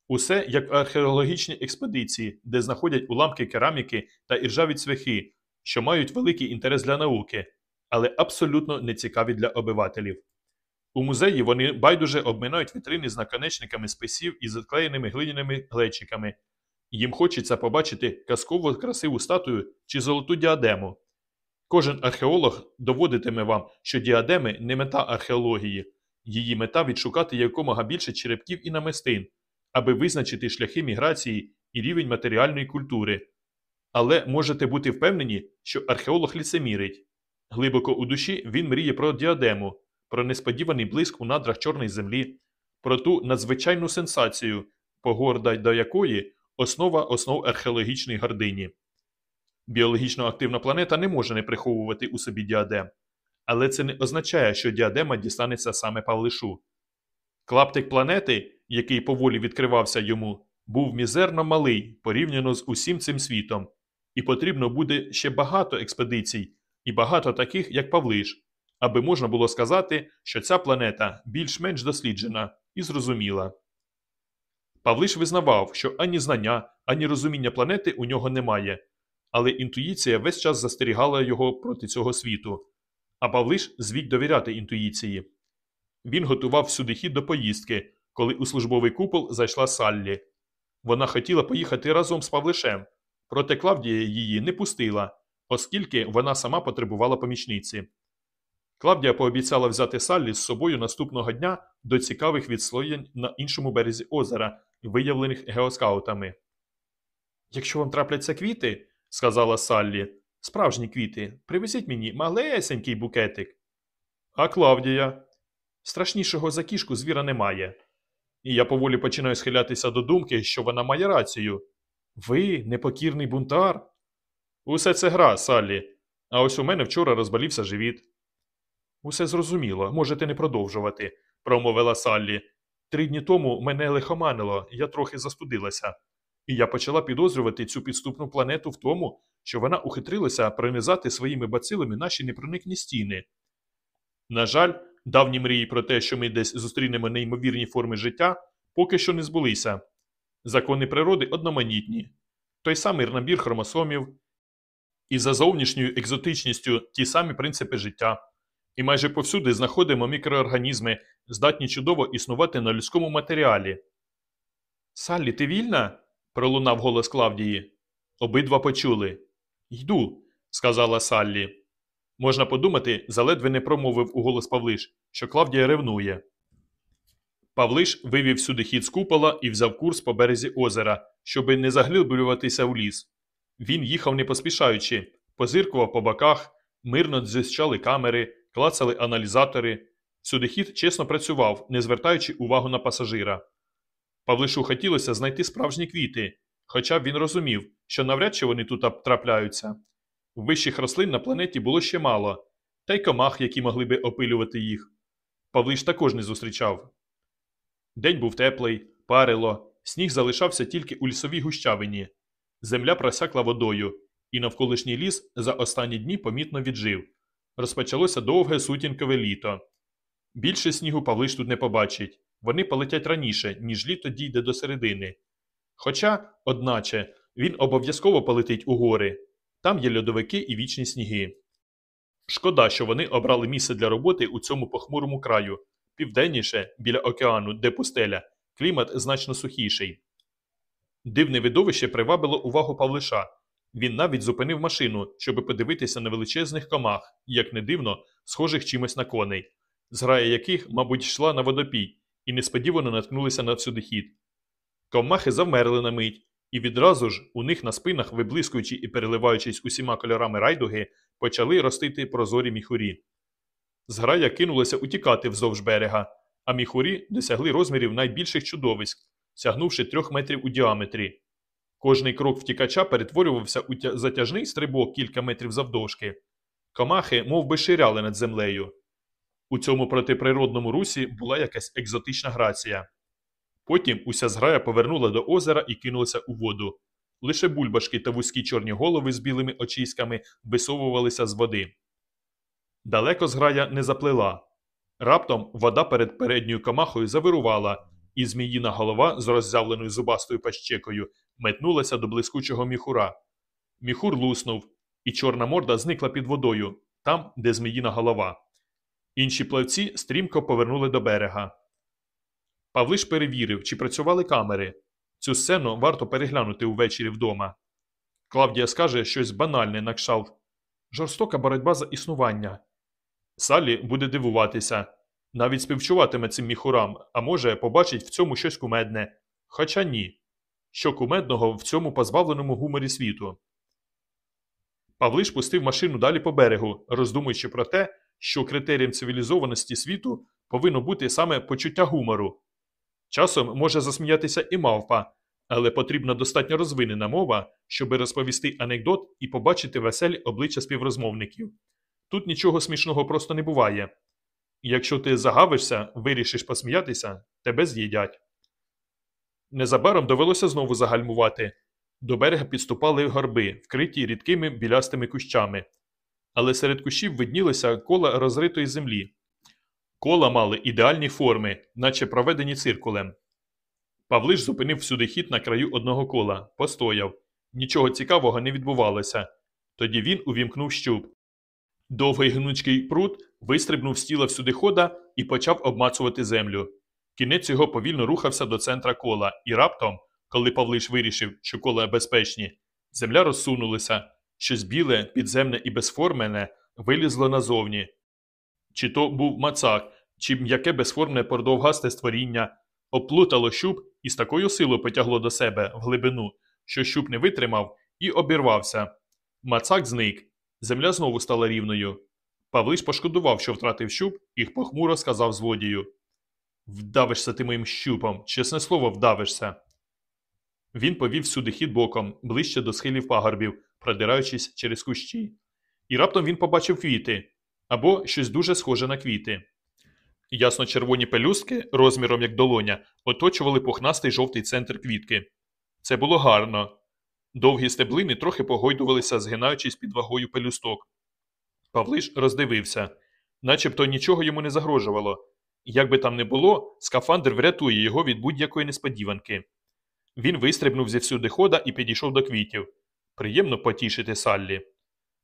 Усе як в археологічній експедиції, де знаходять уламки кераміки та іржаві цвяхи, що мають великий інтерес для науки, але абсолютно не цікаві для обивателів. У музеї вони байдуже обминають вітрини з наконечниками списів і заклеєними глиняними глечиками. Їм хочеться побачити казково красиву статую чи золоту діадему. Кожен археолог доводитиме вам, що діадеми не мета археології, її мета відшукати якомога більше черепків і намистин, аби визначити шляхи міграції і рівень матеріальної культури. Але можете бути впевнені, що археолог ліцемірить. Глибоко у душі він мріє про діадему, про несподіваний блиск у надрах чорної землі, про ту надзвичайну сенсацію, погорда до якої основа основ археологічної гордині. Біологічно активна планета не може не приховувати у собі діадем. Але це не означає, що діадема дістанеться саме Павлишу. Клаптик планети, який поволі відкривався йому, був мізерно малий порівняно з усім цим світом, і потрібно буде ще багато експедицій і багато таких, як Павлиш, аби можна було сказати, що ця планета більш-менш досліджена і зрозуміла. Павлиш визнавав, що ані знання, ані розуміння планети у нього немає, але інтуїція весь час застерігала його проти цього світу. А Павлиш звік довіряти інтуїції. Він готував всюди хід до поїздки, коли у службовий купол зайшла Саллі. Вона хотіла поїхати разом з Павлишем, проте Клавдія її не пустила, оскільки вона сама потребувала помічниці. Клавдія пообіцяла взяти Саллі з собою наступного дня до цікавих відслоєнь на іншому березі озера, виявлених геоскаутами. Якщо вам трапляться квіти, сказала Саллі, справжні квіти, привезіть мені малесенький букетик. А Клавдія? Страшнішого за кішку звіра немає. І я поволі починаю схилятися до думки, що вона має рацію. Ви непокірний бунтар? Усе це гра, Саллі. А ось у мене вчора розболівся живіт. Усе зрозуміло, можете не продовжувати, промовила Саллі. Три дні тому мене лихоманило, я трохи застудилася. І я почала підозрювати цю підступну планету в тому, що вона ухитрилася пронизати своїми бацилами наші непроникні стіни. На жаль, давні мрії про те, що ми десь зустрінемо неймовірні форми життя, поки що не збулися. Закони природи одноманітні, той самий набір хромосомів, і за зовнішньою екзотичністю ті самі принципи життя. І майже повсюди знаходимо мікроорганізми, здатні чудово існувати на людському матеріалі. Саллі, ти вільна? пролунав голос Клавдії. Обидва почули. Йду, сказала Саллі. Можна подумати, заледве не промовив у голос Павлиш, що Клавдія ревнує. Павлиш вивів сюди хід з купола і взяв курс по березі озера, щоби не заглиблюватися в ліс. Він їхав не поспішаючи, позиркував по боках, мирно дзищали камери, клацали аналізатори. Судихід чесно працював, не звертаючи увагу на пасажира. Павлишу хотілося знайти справжні квіти, хоча б він розумів, що навряд чи вони тут трапляються. Вищих рослин на планеті було ще мало, та й комах, які могли би опилювати їх. Павлиш також не зустрічав. День був теплий, парило, сніг залишався тільки у лісовій гущавині. Земля просякла водою, і навколишній ліс за останні дні помітно віджив. Розпочалося довге сутінкове літо. Більше снігу Павлиш тут не побачить вони полетять раніше, ніж літо дійде до середини. Хоча, одначе, він обов'язково полетить у гори там є льодовики і вічні сніги. Шкода, що вони обрали місце для роботи у цьому похмурому краю, південніше, біля океану, де пустеля, клімат значно сухіший. Дивне видовище привабило увагу Павлиша. Він навіть зупинив машину, щоби подивитися на величезних комах, як не дивно, схожих чимось на коней, зграя яких, мабуть, йшла на водопій, і несподівано наткнулися на всюдихід. Комахи завмерли на мить, і відразу ж у них на спинах, виблискуючи і переливаючись усіма кольорами райдуги, почали ростити прозорі міхурі. Зграя кинулася утікати вздовж берега, а міхурі досягли розмірів найбільших чудовиськ, сягнувши трьох метрів у діаметрі. Кожний крок втікача перетворювався у затяжний стрибок кілька метрів завдовжки. Комахи мов би, ширяли над землею. У цьому протиприродному русі була якась екзотична грація. Потім уся зграя повернула до озера і кинулася у воду. Лише бульбашки та вузькі чорні голови з білими очиськами висовувалися з води. Далеко зграя не заплила. Раптом вода перед передньою камахою завирувала, і зміїна голова з роззявленою зубастою пащекою метнулася до блискучого міхура. Міхур луснув, і чорна морда зникла під водою, там, де зміїна голова. Інші плавці стрімко повернули до берега. Павлиш перевірив, чи працювали камери. Цю сцену варто переглянути увечері вдома. Клавдія скаже щось банальне на кшалт. Жорстока боротьба за існування. Салі буде дивуватися, навіть співчуватиме цим міхурам, а може, побачить в цьому щось кумедне. Хоча ні. Що кумедного в цьому позбавленому гуморі світу. Павлиш пустив машину далі по берегу, роздумуючи про те, що критерієм цивілізованості світу повинно бути саме почуття гумору. Часом може засміятися і мавпа, але потрібна достатньо розвинена мова, щоб розповісти анекдот і побачити веселі обличчя співрозмовників. Тут нічого смішного просто не буває. Якщо ти загавишся, вирішиш посміятися, тебе з'їдять. Незабаром довелося знову загальмувати. До берега підступали горби, вкриті рідкими білястими кущами. Але серед кущів виднілися кола розритої землі. Кола мали ідеальні форми, наче проведені циркулем. Павлиш зупинив всюди хід на краю одного кола, постояв. Нічого цікавого не відбувалося. Тоді він увімкнув щуп. Довгий гнучкий прут вистрибнув з тіла всюди хода і почав обмацувати землю. Кінець його повільно рухався до центра кола, і раптом, коли Павлиш вирішив, що кола безпечні, земля розсунулася, щось біле, підземне і безформене вилізло назовні. Чи то був мацак, чи м'яке безформне продовгасте створіння, оплутало щуп і з такою силою потягло до себе в глибину, що щуп не витримав і обірвався. Мацак зник. Земля знову стала рівною. Павлиш пошкодував, що втратив щуп, і похмуро сказав злодію. Вдавишся ти моїм щупом, чесне слово, вдавишся. Він повів всюди хід боком, ближче до схилів пагорбів, продираючись через кущі. І раптом він побачив квіти або щось дуже схоже на квіти. Ясно-червоні пелюстки, розміром як долоня, оточували пухнастий жовтий центр квітки. Це було гарно. Довгі стеблини трохи погойдувалися, згинаючись під вагою пелюсток. Павлиш роздивився, начебто нічого йому не загрожувало. Як би там не було, скафандр врятує його від будь-якої несподіванки. Він вистрибнув зі всюди хода і підійшов до квітів. Приємно потішити Саллі.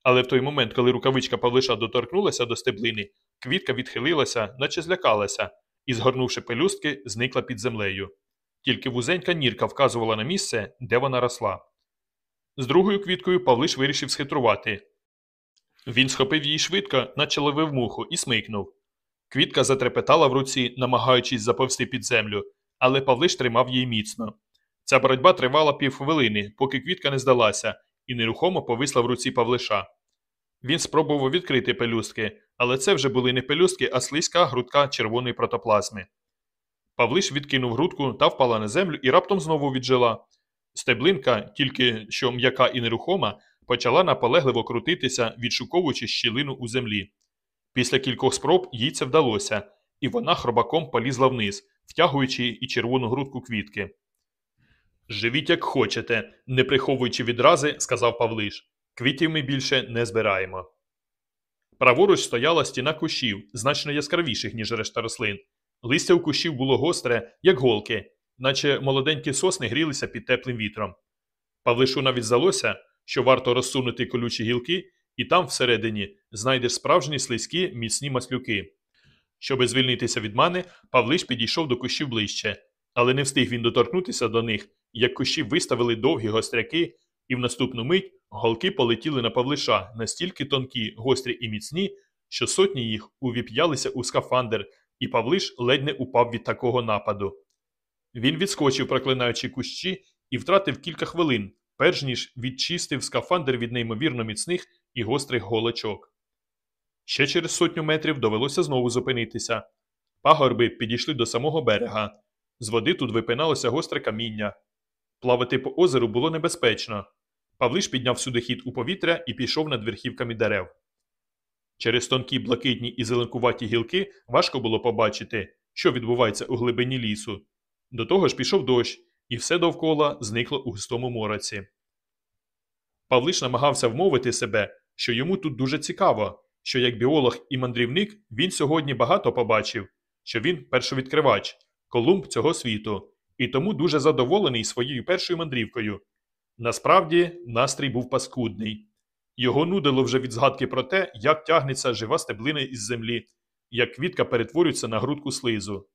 Але в той момент, коли рукавичка Павлиша доторкнулася до стеблини, квітка відхилилася, наче злякалася, і, згорнувши пелюстки, зникла під землею. Тільки вузенька нірка вказувала на місце, де вона росла. З другою квіткою Павлиш вирішив схитрувати. Він схопив її швидко, наче ловив муху, і смикнув. Квітка затрепетала в руці, намагаючись заповзти під землю, але Павлиш тримав її міцно. Ця боротьба тривала півхвилини, поки квітка не здалася, і нерухомо повисла в руці Павлиша. Він спробував відкрити пелюстки, але це вже були не пелюстки, а слизька грудка червоної протоплазми. Павлиш відкинув грудку та впала на землю і раптом знову віджила. Стеблинка, тільки що м'яка і нерухома, почала наполегливо крутитися, відшуковуючи щілину у землі. Після кількох спроб їй це вдалося, і вона хробаком полізла вниз, втягуючи і червону грудку квітки. Живіть, як хочете, не приховуючи відрази, сказав Павлиш. Квітів ми більше не збираємо. Праворуч стояла стіна кущів, значно яскравіших, ніж решта рослин. Листя у кущів було гостре, як голки, наче молоденькі сосни грілися під теплим вітром. Павлишу навіть здалося, що варто розсунути колючі гілки, і там всередині знайдеш справжні слизькі міцні маслюки. Щоби звільнитися від мани, Павлиш підійшов до кущів ближче, але не встиг він доторкнутися до них, як кущі виставили довгі гостряки, і в наступну мить голки полетіли на Павлиша настільки тонкі, гострі і міцні, що сотні їх увіп'ялися у скафандр, і Павлиш ледь не упав від такого нападу. Він відскочив, проклинаючи кущі, і втратив кілька хвилин, перш ніж відчистив скафандр від неймовірно міцних і гострих голочок. Ще через сотню метрів довелося знову зупинитися. Пагорби підійшли до самого берега. З води тут випиналося гостре каміння. Плавати по озеру було небезпечно. Павлиш підняв сюди хід у повітря і пішов над верхівками дерев. Через тонкі блакитні і зеленкуваті гілки важко було побачити, що відбувається у глибині лісу. До того ж пішов дощ, і все довкола зникло у густому мороці. Павлиш намагався вмовити себе, що йому тут дуже цікаво, що як біолог і мандрівник він сьогодні багато побачив, що він першовідкривач, колумб цього світу, і тому дуже задоволений своєю першою мандрівкою. Насправді, настрій був паскудний. Його нудило вже від згадки про те, як тягнеться жива стеблина із землі, як квітка перетворюється на грудку слизу.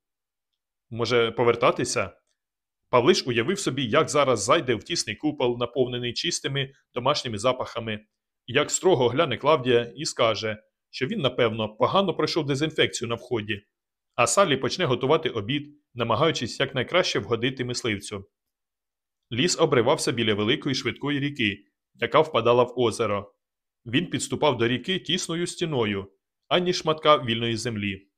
Може, повертатися? Павлиш уявив собі, як зараз зайде в тісний купол, наповнений чистими домашніми запахами, як строго гляне Клавдія і скаже, що він, напевно, погано пройшов дезінфекцію на вході, а Салі почне готувати обід, намагаючись якнайкраще вгодити мисливцю. Ліс обривався біля великої швидкої ріки, яка впадала в озеро. Він підступав до ріки тісною стіною, ані шматка вільної землі.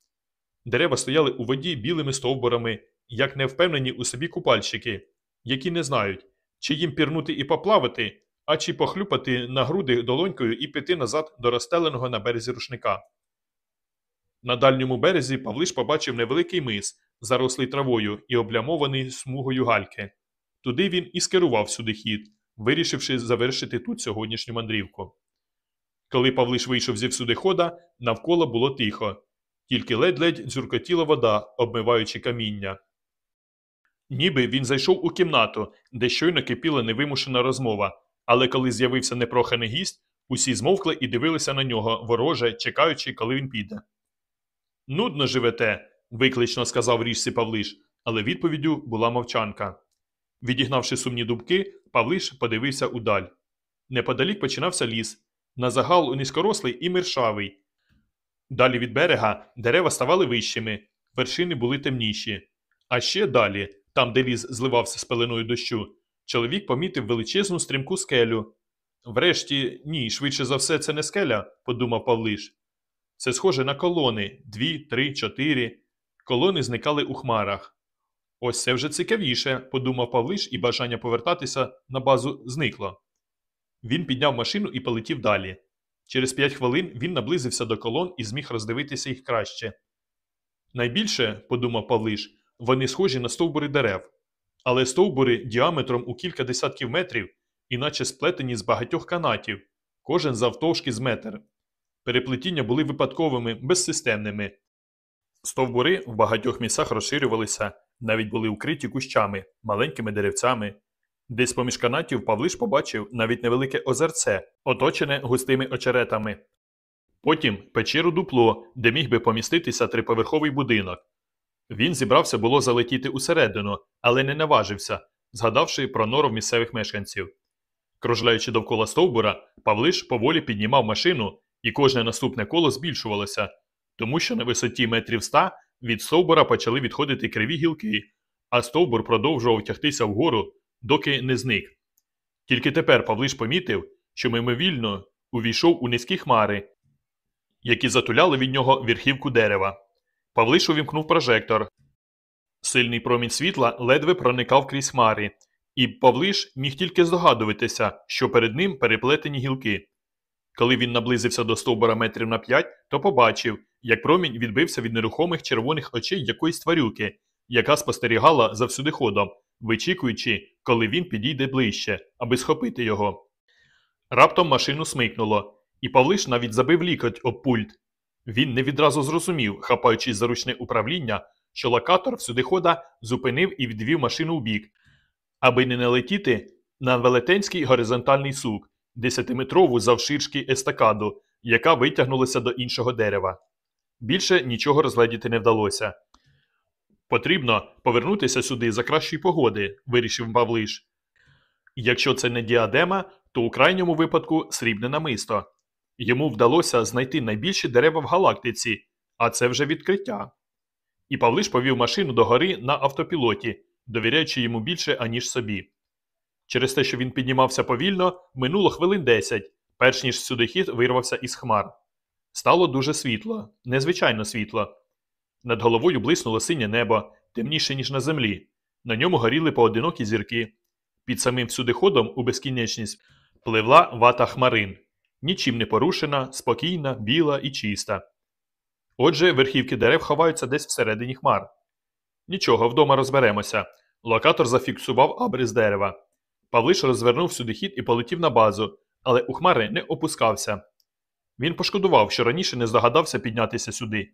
Дерева стояли у воді білими стовбурами, як невпевнені у собі купальщики, які не знають, чи їм пірнути і поплавати, а чи похлюпати на груди долонькою і піти назад до розстеленого на березі рушника. На дальньому березі Павлиш побачив невеликий мис, зарослий травою і облямований смугою гальки. Туди він і скерував сюди хід, вирішивши завершити тут сьогоднішню мандрівку. Коли Павлиш вийшов зі всюди хода, навколо було тихо, тільки ледь-ледь дзюркотіла вода, обмиваючи каміння. Ніби він зайшов у кімнату, де щойно кипіла невимушена розмова, але коли з'явився непроханий гість, усі змовкли і дивилися на нього, вороже, чекаючи, коли він піде. Нудно живете, виклично сказав ріжці Павлиш, але відповіддю була мовчанка. Відігнавши сумні дубки, Павлиш подивився удаль. Неподалік починався ліс. На загал низькорослий і миршавий. Далі від берега дерева ставали вищими, вершини були темніші. А ще далі, там, де ліс зливався з пеленою дощу, чоловік помітив величезну стрімку скелю. Врешті, ні, швидше за все, це не скеля, подумав Павлиш. Це схоже на колони дві, три, чотири. Колони зникали у хмарах. Ось це вже цікавіше, подумав Павлиш, і бажання повертатися на базу зникло. Він підняв машину і полетів далі. Через п'ять хвилин він наблизився до колон і зміг роздивитися їх краще. Найбільше, подумав Павлиш, вони схожі на стовбури дерев, але стовбури діаметром у кілька десятків метрів, іначе сплетені з багатьох канатів, кожен завтовшки з метр. Переплетіння були випадковими, безсистемними. Стовбури в багатьох місцях розширювалися, навіть були укриті кущами, маленькими деревцями. Десь поміж канатів Павлиш побачив навіть невелике озерце, оточене густими очеретами. Потім печеру дупло, де міг би поміститися триповерховий будинок. Він зібрався було залетіти усередину, але не наважився, згадавши про норов місцевих мешканців. Кружляючи довкола стовбура, Павлиш поволі піднімав машину, і кожне наступне коло збільшувалося, тому що на висоті метрів ста від стовбура почали відходити криві гілки, а стовбур продовжував тягтися вгору, доки не зник. Тільки тепер Павлиш помітив, що мимовільно увійшов у низькі хмари, які затуляли від нього верхівку дерева. Павлиш увімкнув прожектор. Сильний промінь світла ледве проникав крізь хмари, і Павлиш міг тільки здогадуватися, що перед ним переплетені гілки. Коли він наблизився до стовбура метрів на п'ять, то побачив, як промінь відбився від нерухомих червоних очей якоїсь тварюки, яка спостерігала за всюдиходом, вичікуючи, коли він підійде ближче, аби схопити його. Раптом машину смикнуло, і Павлиш навіть забив лікоть об пульт. Він не відразу зрозумів, хапаючись за ручне управління, що локатор всюдихода зупинив і відвів машину у аби не налетіти на велетенський горизонтальний сук, десятиметрову завширшки естакаду, яка витягнулася до іншого дерева. Більше нічого розгледіти не вдалося. Потрібно повернутися сюди за кращої погоди, вирішив Павлиш. Якщо це не діадема, то у крайньому випадку срібне намисто. Йому вдалося знайти найбільші дерева в галактиці, а це вже відкриття. І Павлиш повів машину до гори на автопілоті, довіряючи йому більше, аніж собі. Через те, що він піднімався повільно, минуло хвилин десять, перш ніж сюдохід вирвався із хмар. Стало дуже світло, незвичайно світло. Над головою блиснуло синє небо, темніше, ніж на землі. На ньому горіли поодинокі зірки. Під самим всюдиходом у безкінечність пливла вата хмарин, нічим не порушена, спокійна, біла і чиста. Отже, верхівки дерев ховаються десь всередині хмар. Нічого, вдома розберемося. Локатор зафіксував абрис дерева. Павлиш розвернув сюди хід і полетів на базу, але у хмари не опускався. Він пошкодував, що раніше не здогадався піднятися сюди,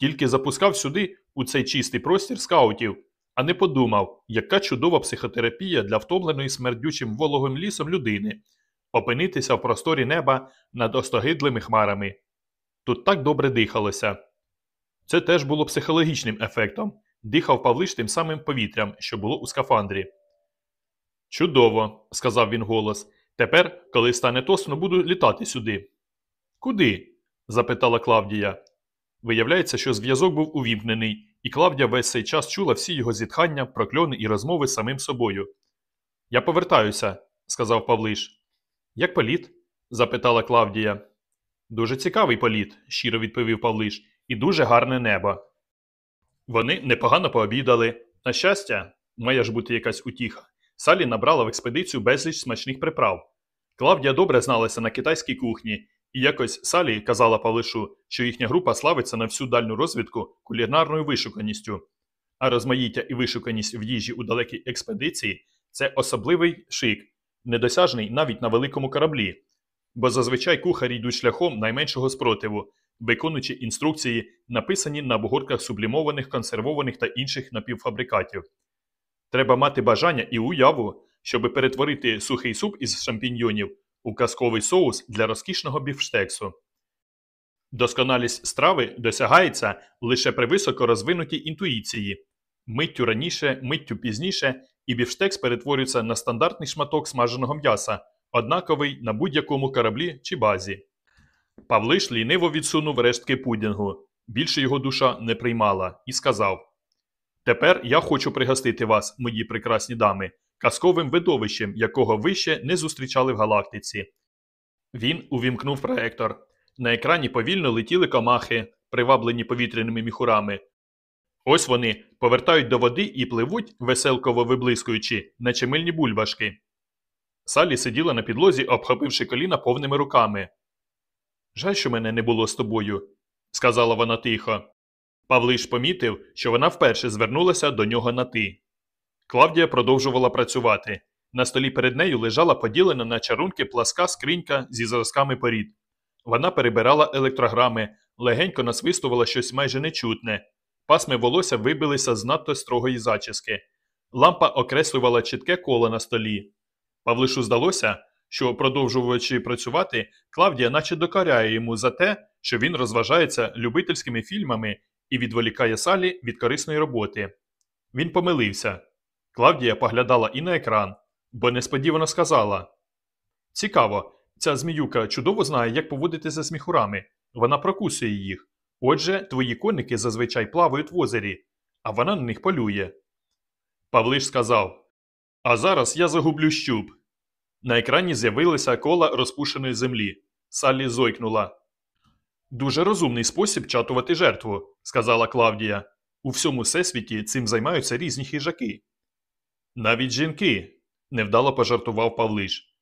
тільки запускав сюди, у цей чистий простір скаутів, а не подумав, яка чудова психотерапія для втомленої смердючим вологим лісом людини опинитися в просторі неба над остогидлими хмарами. Тут так добре дихалося. Це теж було психологічним ефектом. Дихав Павлиш тим самим повітрям, що було у скафандрі. Чудово, сказав він голос. Тепер, коли стане тосно, буду літати сюди. Куди? запитала Клавдія. Виявляється, що зв'язок був увімкнений, і Клавдія весь цей час чула всі його зітхання, прокльони і розмови з самим собою. Я повертаюся, сказав Павлиш. Як політ? запитала Клавдія. Дуже цікавий політ, щиро відповів Павлиш, і дуже гарне небо. Вони непогано пообідали. На щастя, має ж бути якась утіха. Салі набрала в експедицію безліч смачних приправ. Клавдія добре зналася на китайській кухні, і якось Салі казала Павлишу, що їхня група славиться на всю дальню розвідку кулінарною вишуканістю. А розмаїття і вишуканість в їжі у далекій експедиції це особливий шик, недосяжний навіть на великому кораблі, бо зазвичай кухарі йдуть шляхом найменшого спротиву, виконуючи інструкції, написані на бугорках сублімованих, консервованих та інших напівфабрикатів. Треба мати бажання і уяву, щоб перетворити сухий суп із шампіньйонів у казковий соус для розкішного біфштексу. Досконалість страви досягається лише при високо розвинутій інтуїції. Миттю раніше, миттю пізніше, і біфштекс перетворюється на стандартний шматок смаженого м'яса, однаковий на будь-якому кораблі чи базі. Павлиш ліниво відсунув рештки пудінгу. Більше його душа не приймала, і сказав: Тепер я хочу пригостити вас, мої прекрасні дами, казковим видовищем, якого ви ще не зустрічали в галактиці. Він увімкнув проектор. На екрані повільно летіли комахи, приваблені повітряними міхурами. Ось вони повертають до води і пливуть, веселково виблискуючи, наче мильні бульбашки. Салі сиділа на підлозі, обхопивши коліна повними руками. Жаль, що мене не було з тобою, сказала вона тихо. Павлиш помітив, що вона вперше звернулася до нього на ти. Клавдія продовжувала працювати. На столі перед нею лежала поділена на чарунки пласка скринька зі зразками порід. Вона перебирала електрограми, легенько насвистувала щось майже нечутне. Пасми волосся вибилися з надто строгої зачіски. Лампа окреслювала чітке коло на столі. Павлишу здалося, що, продовжуючи працювати, Клавдія наче докоряє йому за те, що він розважається любительськими фільмами і відволікає салі від корисної роботи. Він помилився. Клавдія поглядала і на екран, бо несподівано сказала: Цікаво, ця зміюка чудово знає, як поводитися з міхурами. Вона прокусує їх. Отже, твої коники зазвичай плавають в озері, а вона на них полює. Павлиш сказав: А зараз я загублю щуп. На екрані з'явилися кола розпушеної землі. Саллі зойкнула. Дуже розумний спосіб чатувати жертву, сказала Клавдія. У всьому всесвіті цим займаються різні хижаки. Навіть жінки, невдало пожартував Павлиш.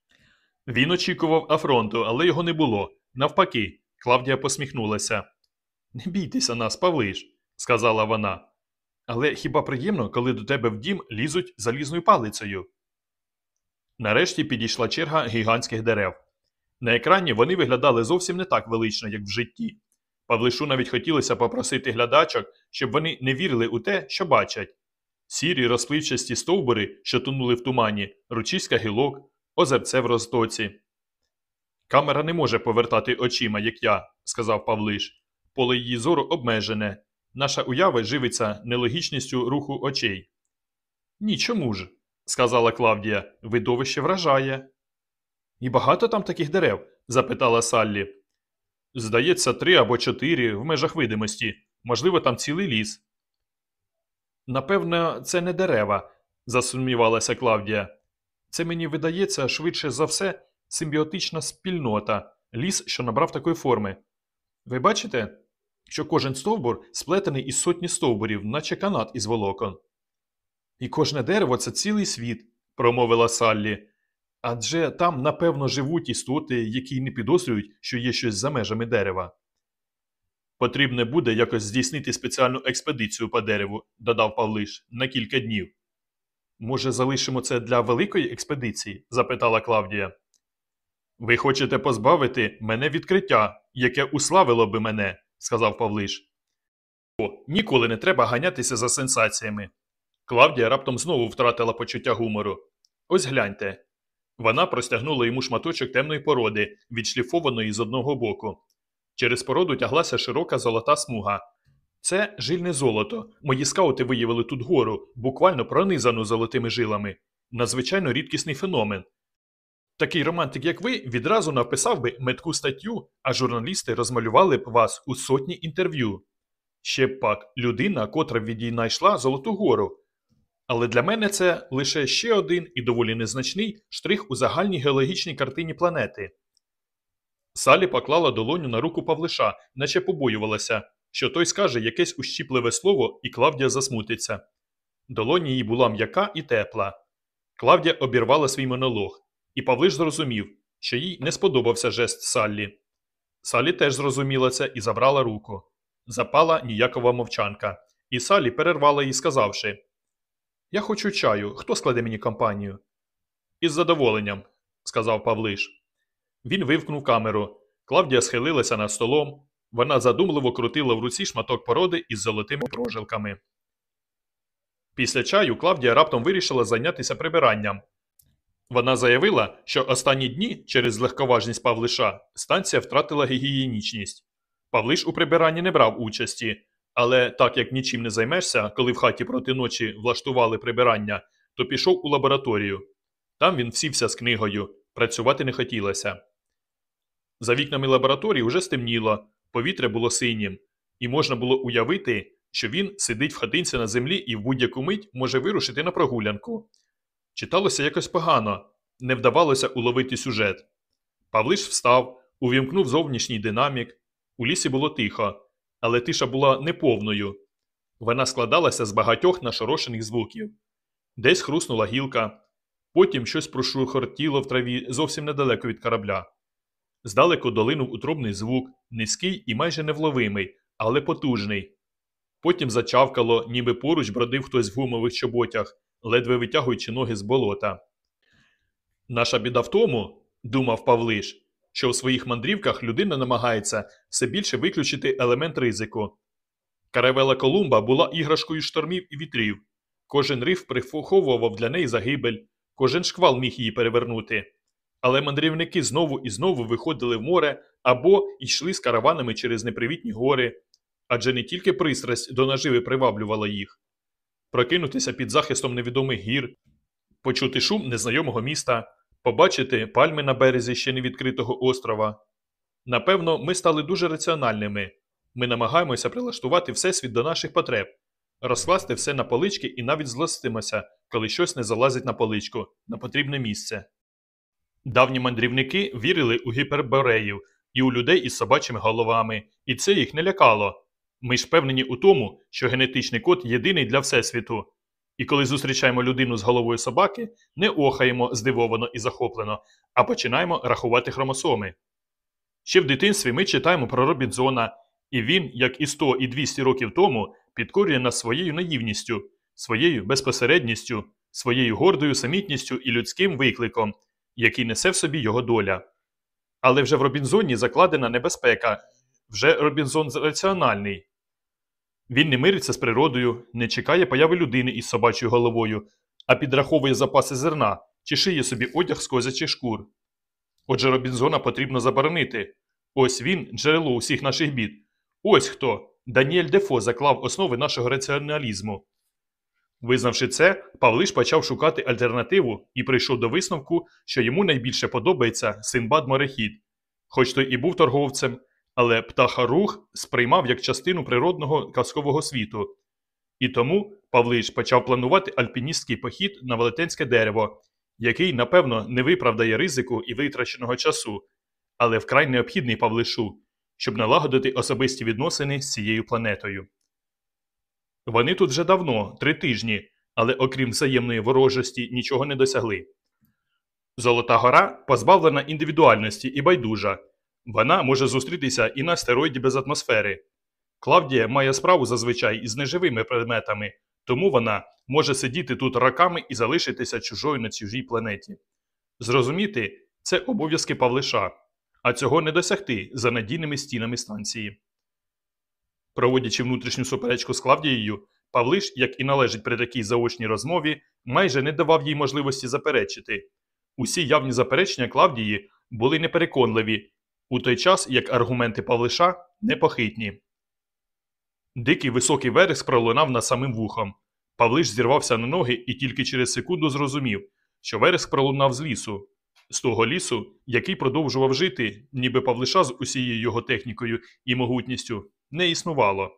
Він очікував афронту, але його не було. Навпаки, Клавдія посміхнулася. Не бійтеся нас, Павлиш, сказала вона. Але хіба приємно, коли до тебе в дім лізуть залізною палицею? Нарешті підійшла черга гігантських дерев. На екрані вони виглядали зовсім не так велично, як в житті. Павлишу навіть хотілося попросити глядачок, щоб вони не вірили у те, що бачать. Сірі розпливчасті стовбури, що тонули в тумані, ручиська гілок, озерце в розтоці. Камера не може повертати очима, як я, сказав Павлиш. Поле її зору обмежене. Наша уява живиться нелогічністю руху очей. Ні, чому ж? сказала Клавдія. Видовище вражає. І багато там таких дерев? запитала Саллі. Здається, три або чотири в межах видимості. Можливо, там цілий ліс. Напевно, це не дерева, засумнівалася Клавдія. Це мені видається швидше за все симбіотична спільнота, ліс, що набрав такої форми. Ви бачите, що кожен стовбур сплетений із сотні стовбурів, наче канат із волокон. І кожне дерево це цілий світ, промовила Саллі. Адже там, напевно, живуть істоти, які не підозрюють, що є щось за межами дерева. Потрібне буде якось здійснити спеціальну експедицію по дереву, додав Павлиш, на кілька днів. Може, залишимо це для великої експедиції? запитала Клавдія. Ви хочете позбавити мене відкриття, яке уславило би мене, сказав Павлиш. О, ніколи не треба ганятися за сенсаціями. Клавдія раптом знову втратила почуття гумору. Ось гляньте. Вона простягнула йому шматочок темної породи, відшліфованої з одного боку. Через породу тяглася широка золота смуга. Це жильне золото. Мої скаути виявили тут гору, буквально пронизану золотими жилами. Надзвичайно рідкісний феномен. Такий романтик, як ви, відразу написав би метку статтю, а журналісти розмалювали б вас у сотні інтерв'ю. Ще б пак людина, котра відійнайшла Золоту гору. Але для мене це лише ще один і доволі незначний штрих у загальній геологічній картині планети. Салі поклала долоню на руку Павлиша, наче побоювалася, що той скаже якесь ущіпливе слово, і Клавдія засмутиться. Долоня її була м'яка і тепла. Клавдія обірвала свій монолог, і Павлиш зрозумів, що їй не сподобався жест Саллі. Салі теж зрозуміла це і забрала руку. Запала ніякова мовчанка, і Салі перервала її, сказавши Я хочу чаю, хто складе мені компанію? Із задоволенням, сказав Павлиш. Він вивкнув камеру. Клавдія схилилася над столом. Вона задумливо крутила в руці шматок породи із золотими прожилками. Після чаю Клавдія раптом вирішила зайнятися прибиранням. Вона заявила, що останні дні через легковажність Павлиша станція втратила гігієнічність. Павлиш у прибиранні не брав участі, але так як нічим не займешся, коли в хаті проти ночі влаштували прибирання, то пішов у лабораторію. Там він сівся з книгою, працювати не хотілося. За вікнами лабораторії вже стемніло, повітря було синім, і можна було уявити, що він сидить в хатинці на землі і в будь-яку мить може вирушити на прогулянку. Читалося якось погано, не вдавалося уловити сюжет. Павлиш встав, увімкнув зовнішній динамік. У лісі було тихо, але тиша була неповною. Вона складалася з багатьох нашорошених звуків. Десь хруснула гілка, потім щось прошурхотіло в траві зовсім недалеко від корабля. Здалеку долинув утробний звук, низький і майже невловимий, але потужний. Потім зачавкало, ніби поруч бродив хтось в гумових чоботях, ледве витягуючи ноги з болота. Наша біда в тому, думав Павлиш, що у своїх мандрівках людина намагається все більше виключити елемент ризику. Каравела Колумба була іграшкою штормів і вітрів. Кожен риф приховував для неї загибель, кожен шквал міг її перевернути. Але мандрівники знову і знову виходили в море або йшли з караванами через непривітні гори, адже не тільки пристрасть до наживи приваблювала їх. Прокинутися під захистом невідомих гір, почути шум незнайомого міста, побачити пальми на березі ще невідкритого острова. Напевно, ми стали дуже раціональними. Ми намагаємося прилаштувати всесвіт до наших потреб, розкласти все на полички і навіть злостимося, коли щось не залазить на поличку, на потрібне місце. Давні мандрівники вірили у гіпербореїв і у людей із собачими головами, і це їх не лякало. Ми ж впевнені у тому, що генетичний код єдиний для Всесвіту. І коли зустрічаємо людину з головою собаки, не охаємо здивовано і захоплено, а починаємо рахувати хромосоми. Ще в дитинстві ми читаємо про Робінзона, і він, як і 100 і 200 років тому, підкорює нас своєю наївністю, своєю безпосередністю, своєю гордою самітністю і людським викликом, який несе в собі його доля. Але вже в Робінзоні закладена небезпека, вже Робінзон раціональний. Він не мириться з природою, не чекає появи людини із собачою головою, а підраховує запаси зерна чи шиє собі одяг з козячих шкур. Отже, Робінзона потрібно заборонити. Ось він, джерело усіх наших бід. Ось хто. Даніель Дефо заклав основи нашого раціоналізму. Визнавши це, Павлиш почав шукати альтернативу і прийшов до висновку, що йому найбільше подобається Синбад Морехід. Хоч той і був торговцем, але птахарух сприймав як частину природного казкового світу. І тому Павлиш почав планувати альпіністський похід на велетенське дерево, який, напевно, не виправдає ризику і витраченого часу, але вкрай необхідний Павлишу, щоб налагодити особисті відносини з цією планетою. Вони тут вже давно, три тижні, але окрім взаємної ворожості нічого не досягли. Золота гора позбавлена індивідуальності і байдужа. Вона може зустрітися і на астероїді без атмосфери. Клавдія має справу зазвичай із неживими предметами, тому вона може сидіти тут роками і залишитися чужою на чужій планеті. Зрозуміти це обов'язки Павлиша, а цього не досягти за надійними стінами станції. Проводячи внутрішню суперечку з Клавдією, Павлиш, як і належить при такій заочній розмові, майже не давав їй можливості заперечити. Усі явні заперечення Клавдії були непереконливі, у той час як аргументи Павлиша непохитні. Дикий високий вереск пролунав над самим вухом. Павлиш зірвався на ноги і тільки через секунду зрозумів, що вереск пролунав з лісу, з того лісу, який продовжував жити, ніби Павлиша з усією його технікою і могутністю, не існувало.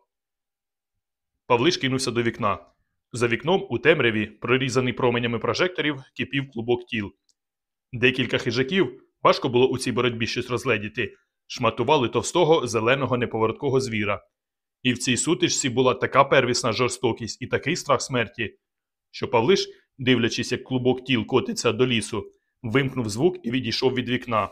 Павлиш кинувся до вікна. За вікном у темряві, прорізаний променями прожекторів, кипів клубок тіл. Декілька хижаків, важко було у цій боротьбі щось розгледіти, шматували товстого зеленого неповороткого звіра. І в цій сутичці була така первісна жорстокість і такий страх смерті, що Павлиш, дивлячись, як клубок тіл котиться до лісу, вимкнув звук і відійшов від вікна.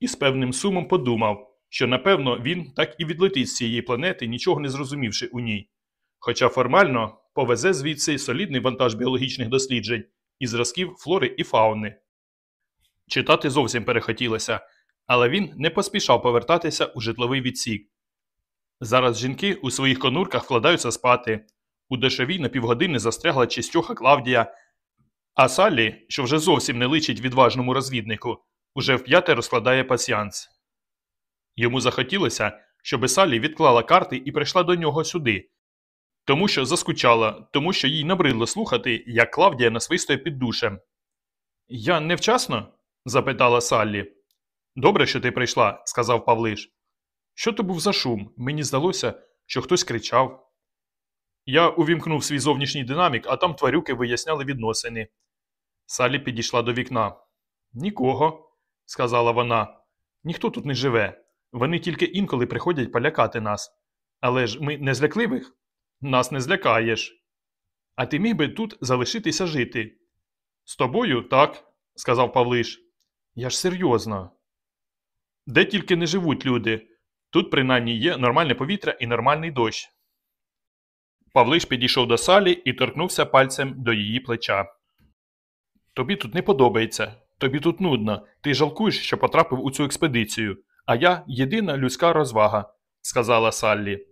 І з певним сумом подумав, що напевно він так і відлетить з цієї планети, нічого не зрозумівши у ній. Хоча формально повезе звідси солідний вантаж біологічних досліджень і зразків флори і фауни. Читати зовсім перехотілося, але він не поспішав повертатися у житловий відсік. Зараз жінки у своїх конурках вкладаються спати. У дешевій на півгодини застрягла чистьоха Клавдія, а Саллі, що вже зовсім не личить відважному розвіднику, уже вп'яте розкладає пасіанс. Йому захотілося, щоби Саллі відклала карти і прийшла до нього сюди, тому що заскучала, тому що їй набридло слухати, як Клавдія насвистує під душем. Я невчасно? запитала Саллі. Добре, що ти прийшла, сказав Павлиш. Що то був за шум? Мені здалося, що хтось кричав. Я увімкнув свій зовнішній динамік, а там тварюки виясняли відносини. Салі підійшла до вікна. Нікого, сказала вона. Ніхто тут не живе. Вони тільки інколи приходять полякати нас. Але ж ми не злякливих? Нас не злякаєш. А ти міг би тут залишитися жити. З тобою так, сказав Павлиш. Я ж серйозно. Де тільки не живуть люди. Тут принаймні є нормальне повітря і нормальний дощ. Павлиш підійшов до салі і торкнувся пальцем до її плеча. Тобі тут не подобається, тобі тут нудно. Ти жалкуєш, що потрапив у цю експедицію, а я єдина людська розвага, сказала Саллі.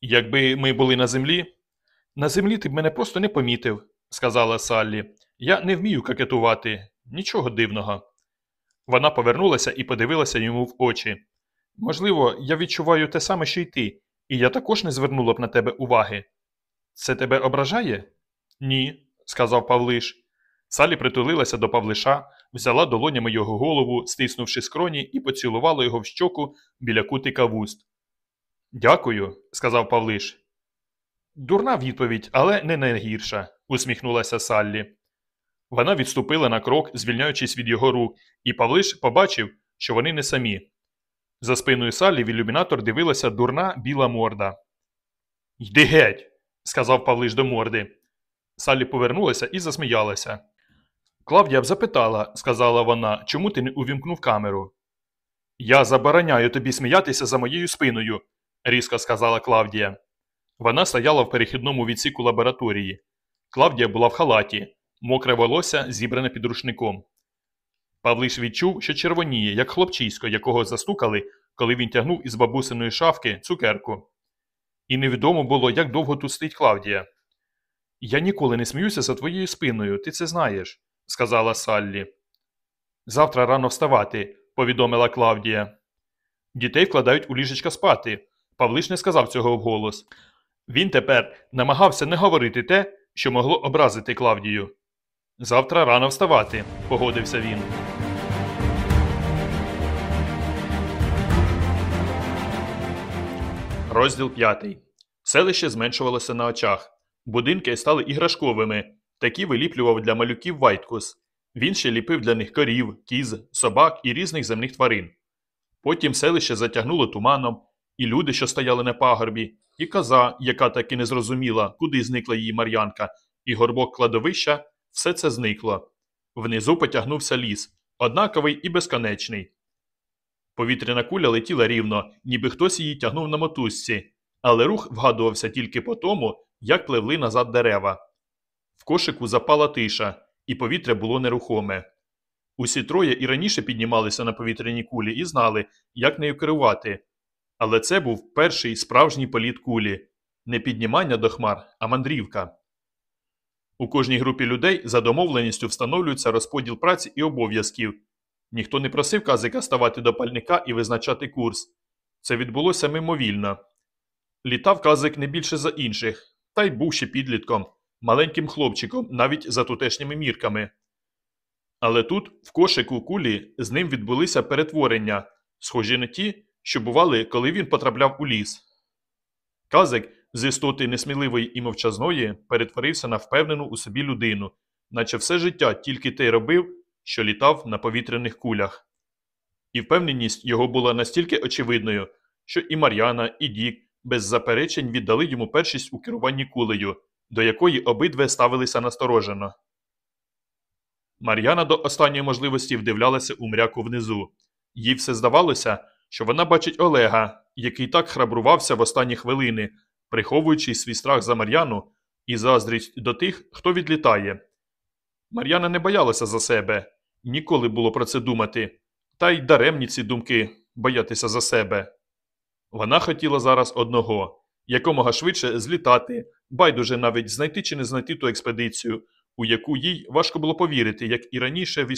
Якби ми були на землі. На землі ти б мене просто не помітив, сказала Саллі. Я не вмію какетувати, нічого дивного. Вона повернулася і подивилася йому в очі. Можливо, я відчуваю те саме, що й ти, і я також не звернула б на тебе уваги. Це тебе ображає? Ні, сказав Павлиш. Салі притулилася до Павлиша, взяла долонями його голову, стиснувши скроні, і поцілувала його в щоку біля кутика вуст. Дякую, сказав Павлиш. Дурна відповідь, але не найгірша, усміхнулася Саллі. Вона відступила на крок, звільняючись від його рук, і Павлиш побачив, що вони не самі. За спиною Саллі в ілюмінатор дивилася дурна біла морда. Йди геть, сказав Павлиш до морди. Саллі повернулася і засміялася. Клавдія б запитала, сказала вона, чому ти не увімкнув камеру. Я забороняю тобі сміятися за моєю спиною, різко сказала Клавдія. Вона стояла в перехідному відсіку лабораторії. Клавдія була в халаті, мокре волосся зібране під рушником. Павлиш відчув, що червоніє, як хлопчисько, якого застукали, коли він тягнув із бабусиної шафки цукерку. І невідомо було, як довго тут стоїть Клавдія. Я ніколи не сміюся за твоєю спиною, ти це знаєш, сказала Саллі. Завтра рано вставати, повідомила Клавдія. Дітей вкладають у ліжечка спати. Павлиш не сказав цього вголос. Він тепер намагався не говорити те, що могло образити Клавдію. Завтра рано вставати, погодився він. Розділ 5. Селище зменшувалося на очах. Будинки стали іграшковими. Такі виліплював для малюків Вайткус. Він ще ліпив для них корів, кіз, собак і різних земних тварин. Потім селище затягнуло туманом, і люди, що стояли на пагорбі, і коза, яка таки не зрозуміла, куди зникла її мар'янка, і горбок кладовища все це зникло. Внизу потягнувся ліс, однаковий і безконечний. Повітряна куля летіла рівно, ніби хтось її тягнув на мотузці, але рух вгадувався тільки по тому, як пливли назад дерева. В кошику запала тиша, і повітря було нерухоме. Усі троє і раніше піднімалися на повітряній кулі і знали, як нею керувати. Але це був перший справжній політ кулі не піднімання до хмар, а мандрівка. У кожній групі людей за домовленістю встановлюється розподіл праці і обов'язків. Ніхто не просив казика ставати до пальника і визначати курс. Це відбулося мимовільно. Літав казик не більше за інших, та й був ще підлітком, маленьким хлопчиком, навіть за тутешніми мірками. Але тут, в кошику кулі, з ним відбулися перетворення, схожі на ті, що бували, коли він потрапляв у ліс. Казик з істоти несміливої і мовчазної перетворився на впевнену у собі людину, наче все життя тільки те й робив, що літав на повітряних кулях. І впевненість його була настільки очевидною, що і Мар'яна, і Дік без заперечень віддали йому першість у керуванні кулею, до якої обидве ставилися насторожено. Мар'яна до останньої можливості вдивлялася у мряку внизу. Їй все здавалося, що вона бачить Олега, який так храбрувався в останні хвилини, приховуючи свій страх за Мар'яну і заздрість до тих, хто відлітає. Мар'яна не боялася за себе, ніколи було про це думати, та й даремні ці думки боятися за себе. Вона хотіла зараз одного якомога швидше злітати, Байдуже навіть знайти чи не знайти ту експедицію, у яку їй важко було повірити, як і раніше в